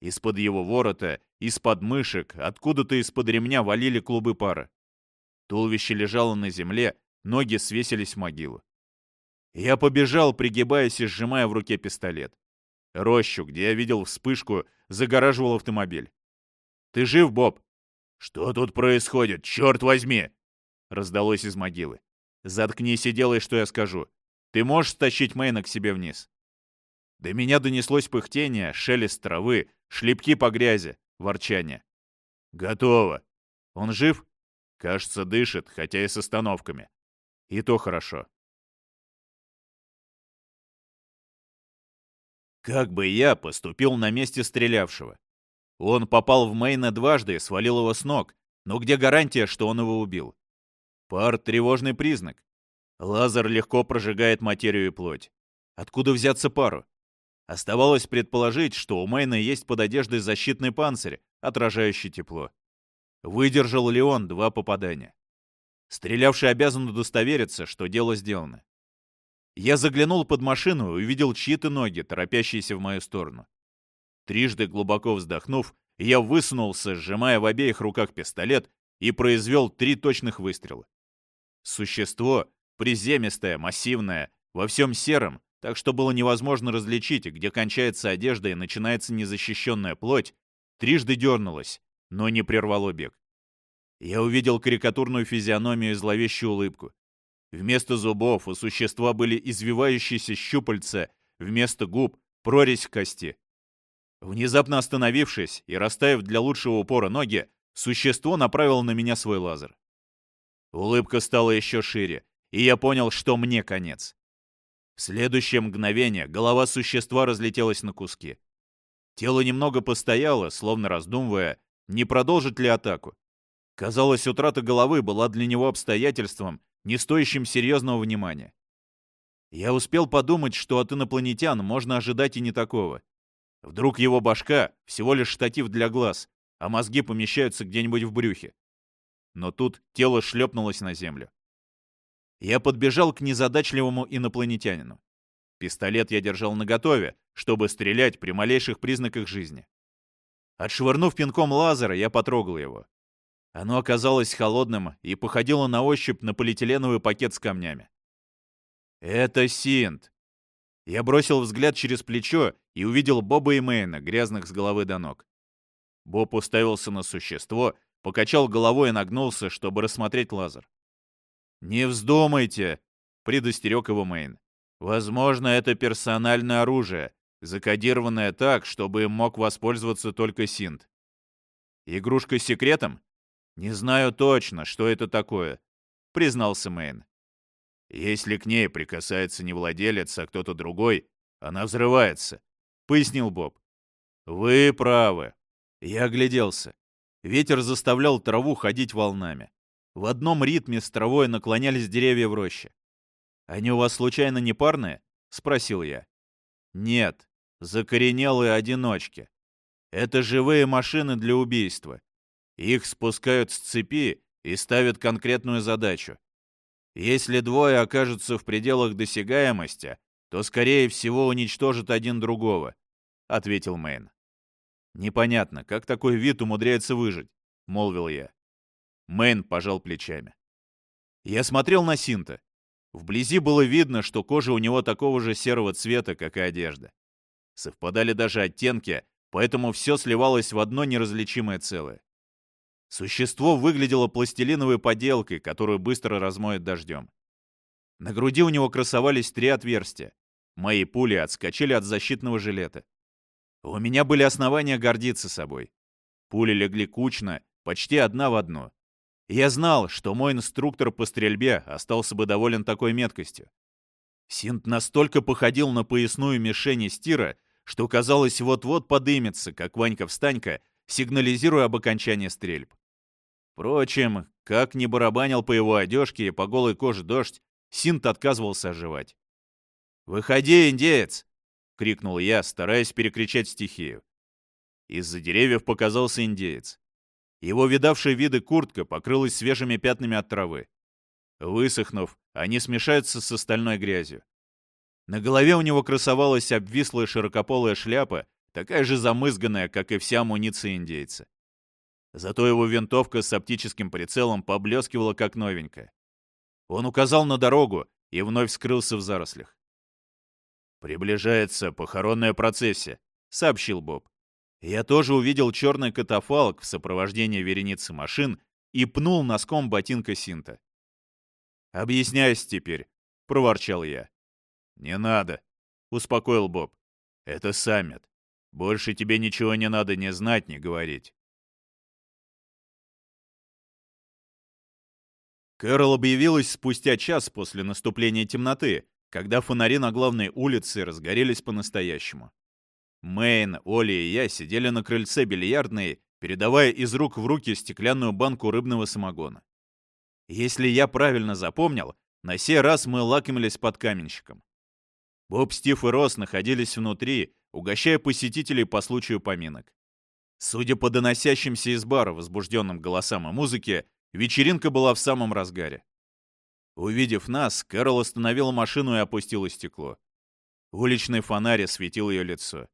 Из-под его ворота, из-под мышек, откуда-то из-под ремня валили клубы пара. Туловище лежало на земле, ноги свесились в могилу. Я побежал, пригибаясь и сжимая в руке пистолет. Рощу, где я видел вспышку, загораживал автомобиль. «Ты жив, Боб?» «Что тут происходит, черт возьми?» Раздалось из могилы. «Заткнись и делай, что я скажу. Ты можешь стащить Мэйна к себе вниз?» До меня донеслось пыхтение, шелест травы, шлепки по грязи, ворчание. «Готово. Он жив?» «Кажется, дышит, хотя и с остановками. И то хорошо. Как бы я поступил на месте стрелявшего? Он попал в Мейна дважды и свалил его с ног, но где гарантия, что он его убил? Пар — тревожный признак. Лазер легко прожигает материю и плоть. Откуда взяться пару? Оставалось предположить, что у Мейна есть под одеждой защитный панцирь, отражающий тепло. Выдержал ли он два попадания? Стрелявший обязан удостовериться, что дело сделано. Я заглянул под машину и увидел чьи-то ноги, торопящиеся в мою сторону. Трижды глубоко вздохнув, я высунулся, сжимая в обеих руках пистолет, и произвел три точных выстрела. Существо, приземистое, массивное, во всем сером, так что было невозможно различить, где кончается одежда и начинается незащищенная плоть, трижды дернулось, но не прервало бег. Я увидел карикатурную физиономию и зловещую улыбку. Вместо зубов у существа были извивающиеся щупальца, вместо губ — прорезь в кости. Внезапно остановившись и расставив для лучшего упора ноги, существо направило на меня свой лазер. Улыбка стала еще шире, и я понял, что мне конец. В следующее мгновение голова существа разлетелась на куски. Тело немного постояло, словно раздумывая, не продолжит ли атаку. Казалось, утрата головы была для него обстоятельством, не стоящим серьезного внимания. Я успел подумать, что от инопланетян можно ожидать и не такого. Вдруг его башка — всего лишь штатив для глаз, а мозги помещаются где-нибудь в брюхе. Но тут тело шлепнулось на землю. Я подбежал к незадачливому инопланетянину. Пистолет я держал наготове, чтобы стрелять при малейших признаках жизни. Отшвырнув пинком лазера, я потрогал его. Оно оказалось холодным и походило на ощупь на полиэтиленовый пакет с камнями. «Это Синт!» Я бросил взгляд через плечо и увидел Боба и Мэйна, грязных с головы до ног. Боб уставился на существо, покачал головой и нагнулся, чтобы рассмотреть лазер. «Не вздумайте!» — предостерег его Мэйн. «Возможно, это персональное оружие, закодированное так, чтобы им мог воспользоваться только Синт. Игрушка с секретом? Не знаю точно, что это такое», — признался Мэйн. «Если к ней прикасается не владелец, а кто-то другой, она взрывается», — пояснил Боб. «Вы правы». Я огляделся. Ветер заставлял траву ходить волнами. В одном ритме с травой наклонялись деревья в роще. «Они у вас случайно не парные?» — спросил я. «Нет, закоренелые одиночки. Это живые машины для убийства. Их спускают с цепи и ставят конкретную задачу. Если двое окажутся в пределах досягаемости, то, скорее всего, уничтожат один другого», — ответил Мэйн. «Непонятно, как такой вид умудряется выжить», — молвил я. Мэн пожал плечами. Я смотрел на Синта. Вблизи было видно, что кожа у него такого же серого цвета, как и одежда. Совпадали даже оттенки, поэтому все сливалось в одно неразличимое целое. Существо выглядело пластилиновой поделкой, которую быстро размоет дождем. На груди у него красовались три отверстия. Мои пули отскочили от защитного жилета. У меня были основания гордиться собой. Пули легли кучно, почти одна в одну. Я знал, что мой инструктор по стрельбе остался бы доволен такой меткостью. Синт настолько походил на поясную мишень из тира, что казалось вот-вот подымется, как Ванька-встанька, сигнализируя об окончании стрельб. Впрочем, как ни барабанил по его одежке и по голой коже дождь, Синт отказывался оживать. «Выходи, индеец!» — крикнул я, стараясь перекричать стихию. Из-за деревьев показался индеец. Его видавшая виды куртка покрылась свежими пятнами от травы. Высохнув, они смешаются с остальной грязью. На голове у него красовалась обвислая широкополая шляпа, такая же замызганная, как и вся амуниция индейца. Зато его винтовка с оптическим прицелом поблескивала, как новенькая. Он указал на дорогу и вновь скрылся в зарослях. «Приближается похоронная процессия», — сообщил Боб. Я тоже увидел черный катафалк в сопровождении вереницы машин и пнул носком ботинка Синта. «Объясняюсь теперь», — проворчал я. «Не надо», — успокоил Боб. «Это саммит. Больше тебе ничего не надо ни знать, ни говорить». Кэрол объявилась спустя час после наступления темноты, когда фонари на главной улице разгорелись по-настоящему. Мэйн, Оли и я сидели на крыльце бильярдной, передавая из рук в руки стеклянную банку рыбного самогона. Если я правильно запомнил, на сей раз мы лакомились под каменщиком. Боб, Стив и Росс находились внутри, угощая посетителей по случаю поминок. Судя по доносящимся из бара возбужденным голосам и музыке, вечеринка была в самом разгаре. Увидев нас, Кэрол остановила машину и опустила стекло. Уличный фонарь осветил ее лицо.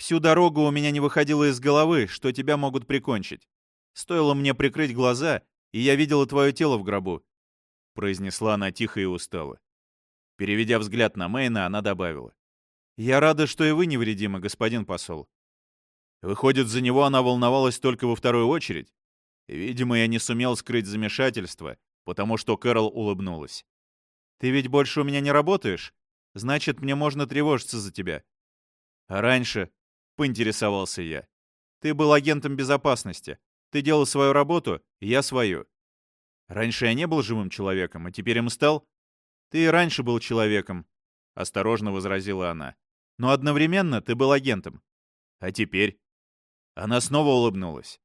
Всю дорогу у меня не выходило из головы, что тебя могут прикончить. Стоило мне прикрыть глаза, и я видела твое тело в гробу», — произнесла она тихо и устало. Переведя взгляд на Мэйна, она добавила. «Я рада, что и вы невредимы, господин посол». Выходит, за него она волновалась только во вторую очередь? Видимо, я не сумел скрыть замешательство, потому что Кэрол улыбнулась. «Ты ведь больше у меня не работаешь? Значит, мне можно тревожиться за тебя». «А раньше?» Поинтересовался я. «Ты был агентом безопасности. Ты делал свою работу, я свою. Раньше я не был живым человеком, а теперь им стал?» «Ты и раньше был человеком», — осторожно возразила она. «Но одновременно ты был агентом. А теперь?» Она снова улыбнулась.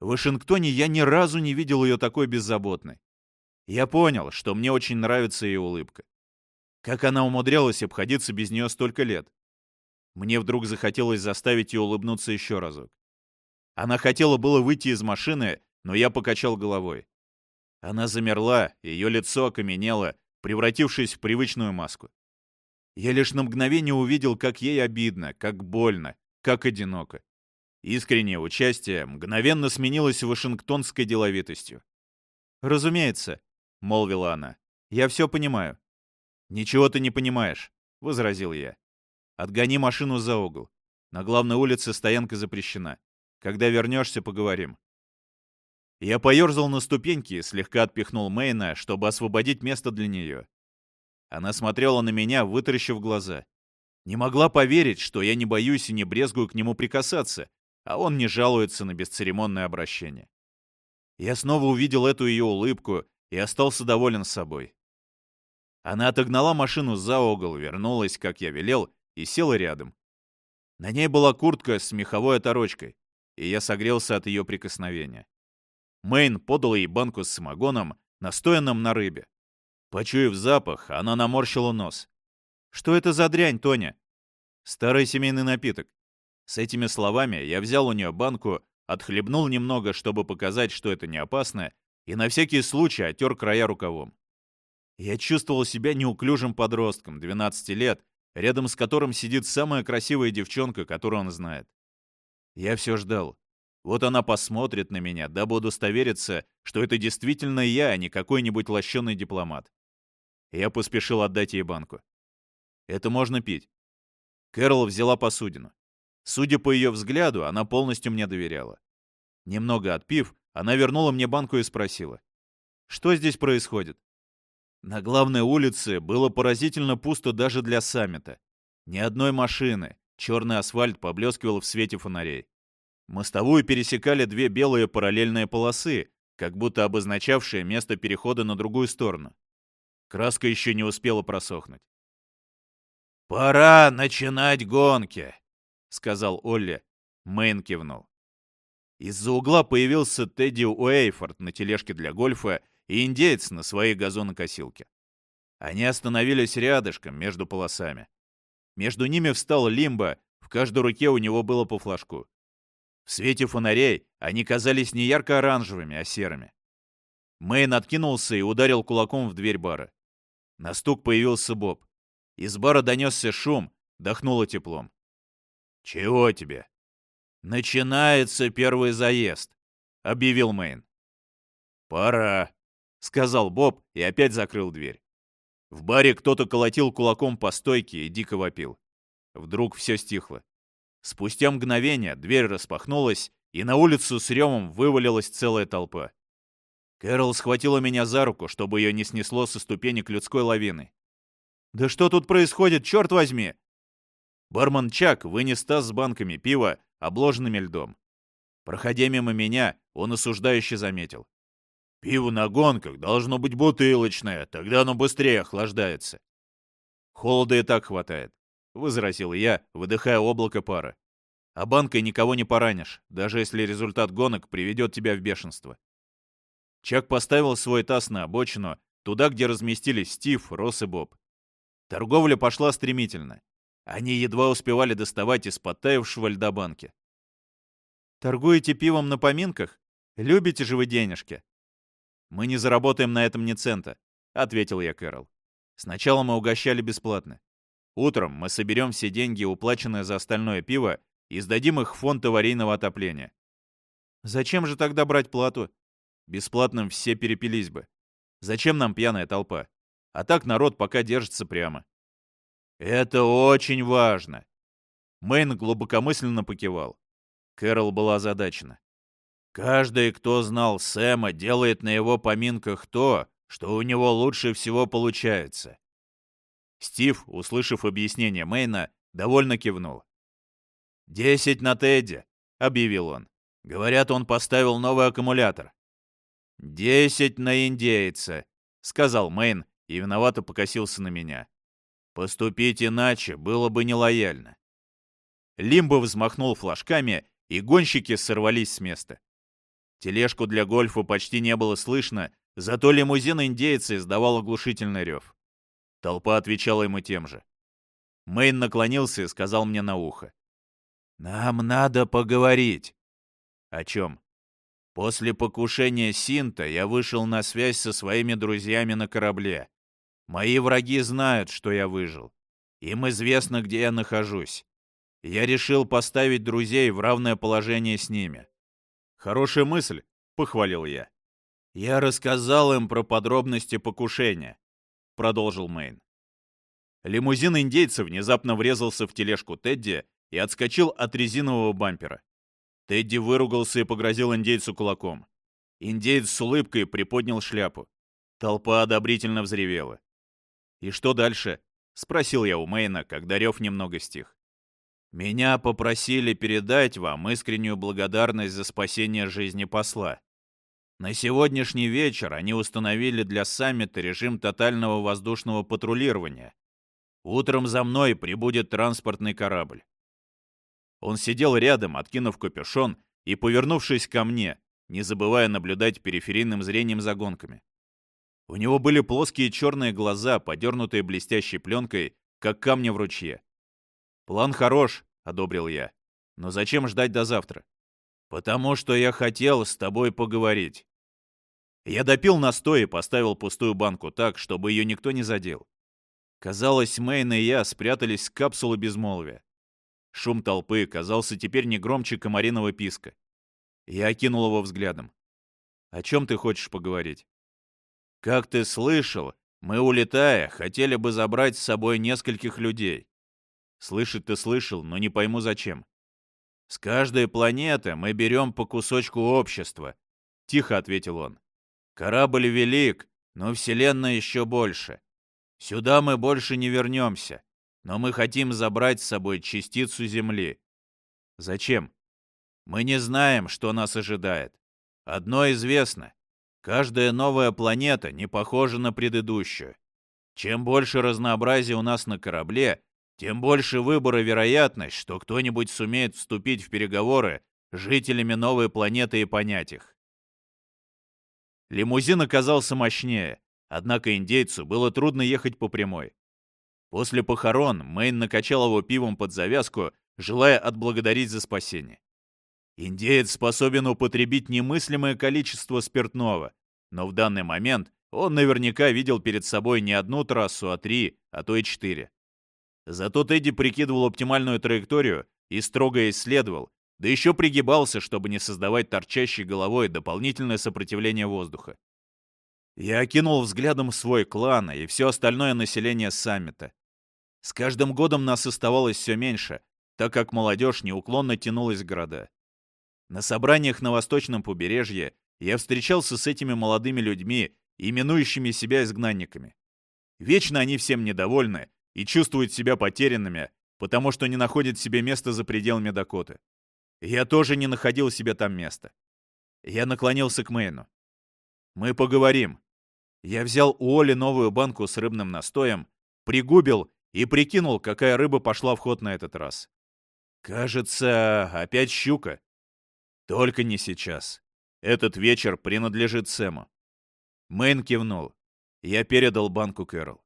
В Вашингтоне я ни разу не видел ее такой беззаботной. Я понял, что мне очень нравится ее улыбка. Как она умудрялась обходиться без нее столько лет. Мне вдруг захотелось заставить ее улыбнуться еще разок. Она хотела было выйти из машины, но я покачал головой. Она замерла, ее лицо окаменело, превратившись в привычную маску. Я лишь на мгновение увидел, как ей обидно, как больно, как одиноко. Искреннее участие мгновенно сменилось вашингтонской деловитостью. «Разумеется», — молвила она, — «я все понимаю». «Ничего ты не понимаешь», — возразил я. Отгони машину за угол. На главной улице стоянка запрещена. Когда вернешься, поговорим. Я поерзал на ступеньки и слегка отпихнул Мэйна, чтобы освободить место для нее. Она смотрела на меня, вытаращив глаза. Не могла поверить, что я не боюсь и не брезгую к нему прикасаться, а он не жалуется на бесцеремонное обращение. Я снова увидел эту ее улыбку и остался доволен собой. Она отогнала машину за угол, вернулась, как я велел, и села рядом. На ней была куртка с меховой оторочкой, и я согрелся от ее прикосновения. Мэйн подала ей банку с самогоном, настоянным на рыбе. Почуяв запах, она наморщила нос. «Что это за дрянь, Тоня?» «Старый семейный напиток». С этими словами я взял у нее банку, отхлебнул немного, чтобы показать, что это не опасно, и на всякий случай оттер края рукавом. Я чувствовал себя неуклюжим подростком, 12 лет, рядом с которым сидит самая красивая девчонка, которую он знает. Я все ждал. Вот она посмотрит на меня, дабы удостовериться, что это действительно я, а не какой-нибудь лощеный дипломат. Я поспешил отдать ей банку. Это можно пить. Кэрол взяла посудину. Судя по ее взгляду, она полностью мне доверяла. Немного отпив, она вернула мне банку и спросила. «Что здесь происходит?» На главной улице было поразительно пусто даже для саммита. Ни одной машины, черный асфальт поблескивал в свете фонарей. Мостовую пересекали две белые параллельные полосы, как будто обозначавшие место перехода на другую сторону. Краска еще не успела просохнуть. «Пора начинать гонки», — сказал Олли. Мэйн кивнул. Из-за угла появился Тедди Уэйфорд на тележке для гольфа и индеец на своей газонокосилке. Они остановились рядышком между полосами. Между ними встал Лимба, в каждой руке у него было по флажку. В свете фонарей они казались не ярко-оранжевыми, а серыми. Мэйн откинулся и ударил кулаком в дверь бара. На стук появился Боб. Из бара донесся шум, дохнуло теплом. «Чего тебе?» «Начинается первый заезд», — объявил Мэйн. «Пора», — сказал Боб и опять закрыл дверь. В баре кто-то колотил кулаком по стойке и дико вопил. Вдруг все стихло. Спустя мгновение дверь распахнулась, и на улицу с ревом вывалилась целая толпа. Кэрол схватила меня за руку, чтобы ее не снесло со ступенек людской лавины. «Да что тут происходит, черт возьми!» Бармен Чак вынес таз с банками пива, обложенными льдом. Проходя мимо меня, он осуждающе заметил. Пиво на гонках должно быть бутылочное, тогда оно быстрее охлаждается. Холода и так хватает. — возразил я, выдыхая облако пара. «А банкой никого не поранишь, даже если результат гонок приведет тебя в бешенство». Чак поставил свой таз на обочину, туда, где разместились Стив, Росс и Боб. Торговля пошла стремительно. Они едва успевали доставать из подтаявшего льда банки. «Торгуете пивом на поминках? Любите же вы денежки?» «Мы не заработаем на этом ни цента», — ответил я Кэрол. «Сначала мы угощали бесплатно. Утром мы соберем все деньги, уплаченные за остальное пиво, и сдадим их в фонд аварийного отопления. Зачем же тогда брать плату? Бесплатным все перепились бы. Зачем нам пьяная толпа? А так народ пока держится прямо. Это очень важно. Мэйн глубокомысленно покивал. Кэрол была озадачена. Каждый, кто знал Сэма, делает на его поминках то, что у него лучше всего получается. Стив, услышав объяснение Мэйна, довольно кивнул. «Десять на Тедди», — объявил он. «Говорят, он поставил новый аккумулятор». «Десять на индейца», — сказал Мэйн и виновато покосился на меня. «Поступить иначе было бы нелояльно». Лимбо взмахнул флажками, и гонщики сорвались с места. Тележку для гольфа почти не было слышно, зато лимузин индейца издавал оглушительный рев. Толпа отвечала ему тем же. Мэйн наклонился и сказал мне на ухо. «Нам надо поговорить». «О чем?» «После покушения Синта я вышел на связь со своими друзьями на корабле. Мои враги знают, что я выжил. Им известно, где я нахожусь. Я решил поставить друзей в равное положение с ними». «Хорошая мысль», — похвалил я. «Я рассказал им про подробности покушения. — продолжил Мэйн. Лимузин индейца внезапно врезался в тележку Тедди и отскочил от резинового бампера. Тедди выругался и погрозил индейцу кулаком. Индейец с улыбкой приподнял шляпу. Толпа одобрительно взревела. «И что дальше?» — спросил я у Мэйна, когда рев немного стих. «Меня попросили передать вам искреннюю благодарность за спасение жизни посла. На сегодняшний вечер они установили для саммита режим тотального воздушного патрулирования. Утром за мной прибудет транспортный корабль. Он сидел рядом, откинув капюшон и повернувшись ко мне, не забывая наблюдать периферийным зрением за гонками. У него были плоские черные глаза, подернутые блестящей пленкой, как камни в ручье. «План хорош», — одобрил я. «Но зачем ждать до завтра?» «Потому что я хотел с тобой поговорить. Я допил настой и поставил пустую банку так, чтобы ее никто не задел. Казалось, Мэйн и я спрятались в капсулы безмолвия. Шум толпы казался теперь не громче комариного писка. Я окинул его взглядом. «О чем ты хочешь поговорить?» «Как ты слышал, мы, улетая, хотели бы забрать с собой нескольких людей. Слышать ты слышал, но не пойму зачем. С каждой планеты мы берем по кусочку общества», — тихо ответил он. Корабль велик, но Вселенная еще больше. Сюда мы больше не вернемся, но мы хотим забрать с собой частицу Земли. Зачем? Мы не знаем, что нас ожидает. Одно известно. Каждая новая планета не похожа на предыдущую. Чем больше разнообразия у нас на корабле, тем больше выбора вероятность, что кто-нибудь сумеет вступить в переговоры с жителями новой планеты и понять их. Лимузин оказался мощнее, однако индейцу было трудно ехать по прямой. После похорон Мэйн накачал его пивом под завязку, желая отблагодарить за спасение. Индеец способен употребить немыслимое количество спиртного, но в данный момент он наверняка видел перед собой не одну трассу, а три, а то и четыре. Зато Тедди прикидывал оптимальную траекторию и строго исследовал, да еще пригибался, чтобы не создавать торчащей головой дополнительное сопротивление воздуха. Я окинул взглядом свой клан и все остальное население саммита. С каждым годом нас оставалось все меньше, так как молодежь неуклонно тянулась в города. На собраниях на восточном побережье я встречался с этими молодыми людьми, именующими себя изгнанниками. Вечно они всем недовольны и чувствуют себя потерянными, потому что не находят себе места за пределами Дакоты. Я тоже не находил себе там места. Я наклонился к Мэйну. «Мы поговорим». Я взял у Оли новую банку с рыбным настоем, пригубил и прикинул, какая рыба пошла в ход на этот раз. Кажется, опять щука. Только не сейчас. Этот вечер принадлежит Сэму. Мэн кивнул. Я передал банку Кэрол.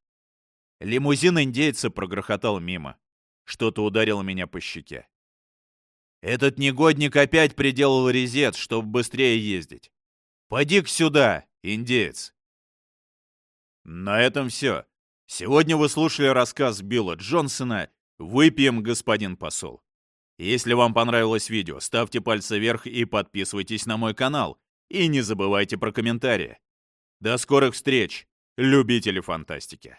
Лимузин индейца прогрохотал мимо. Что-то ударило меня по щеке. Этот негодник опять приделал резет, чтобы быстрее ездить. Поди-ка сюда, индеец. На этом все. Сегодня вы слушали рассказ Билла Джонсона «Выпьем, господин посол». Если вам понравилось видео, ставьте пальцы вверх и подписывайтесь на мой канал. И не забывайте про комментарии. До скорых встреч, любители фантастики.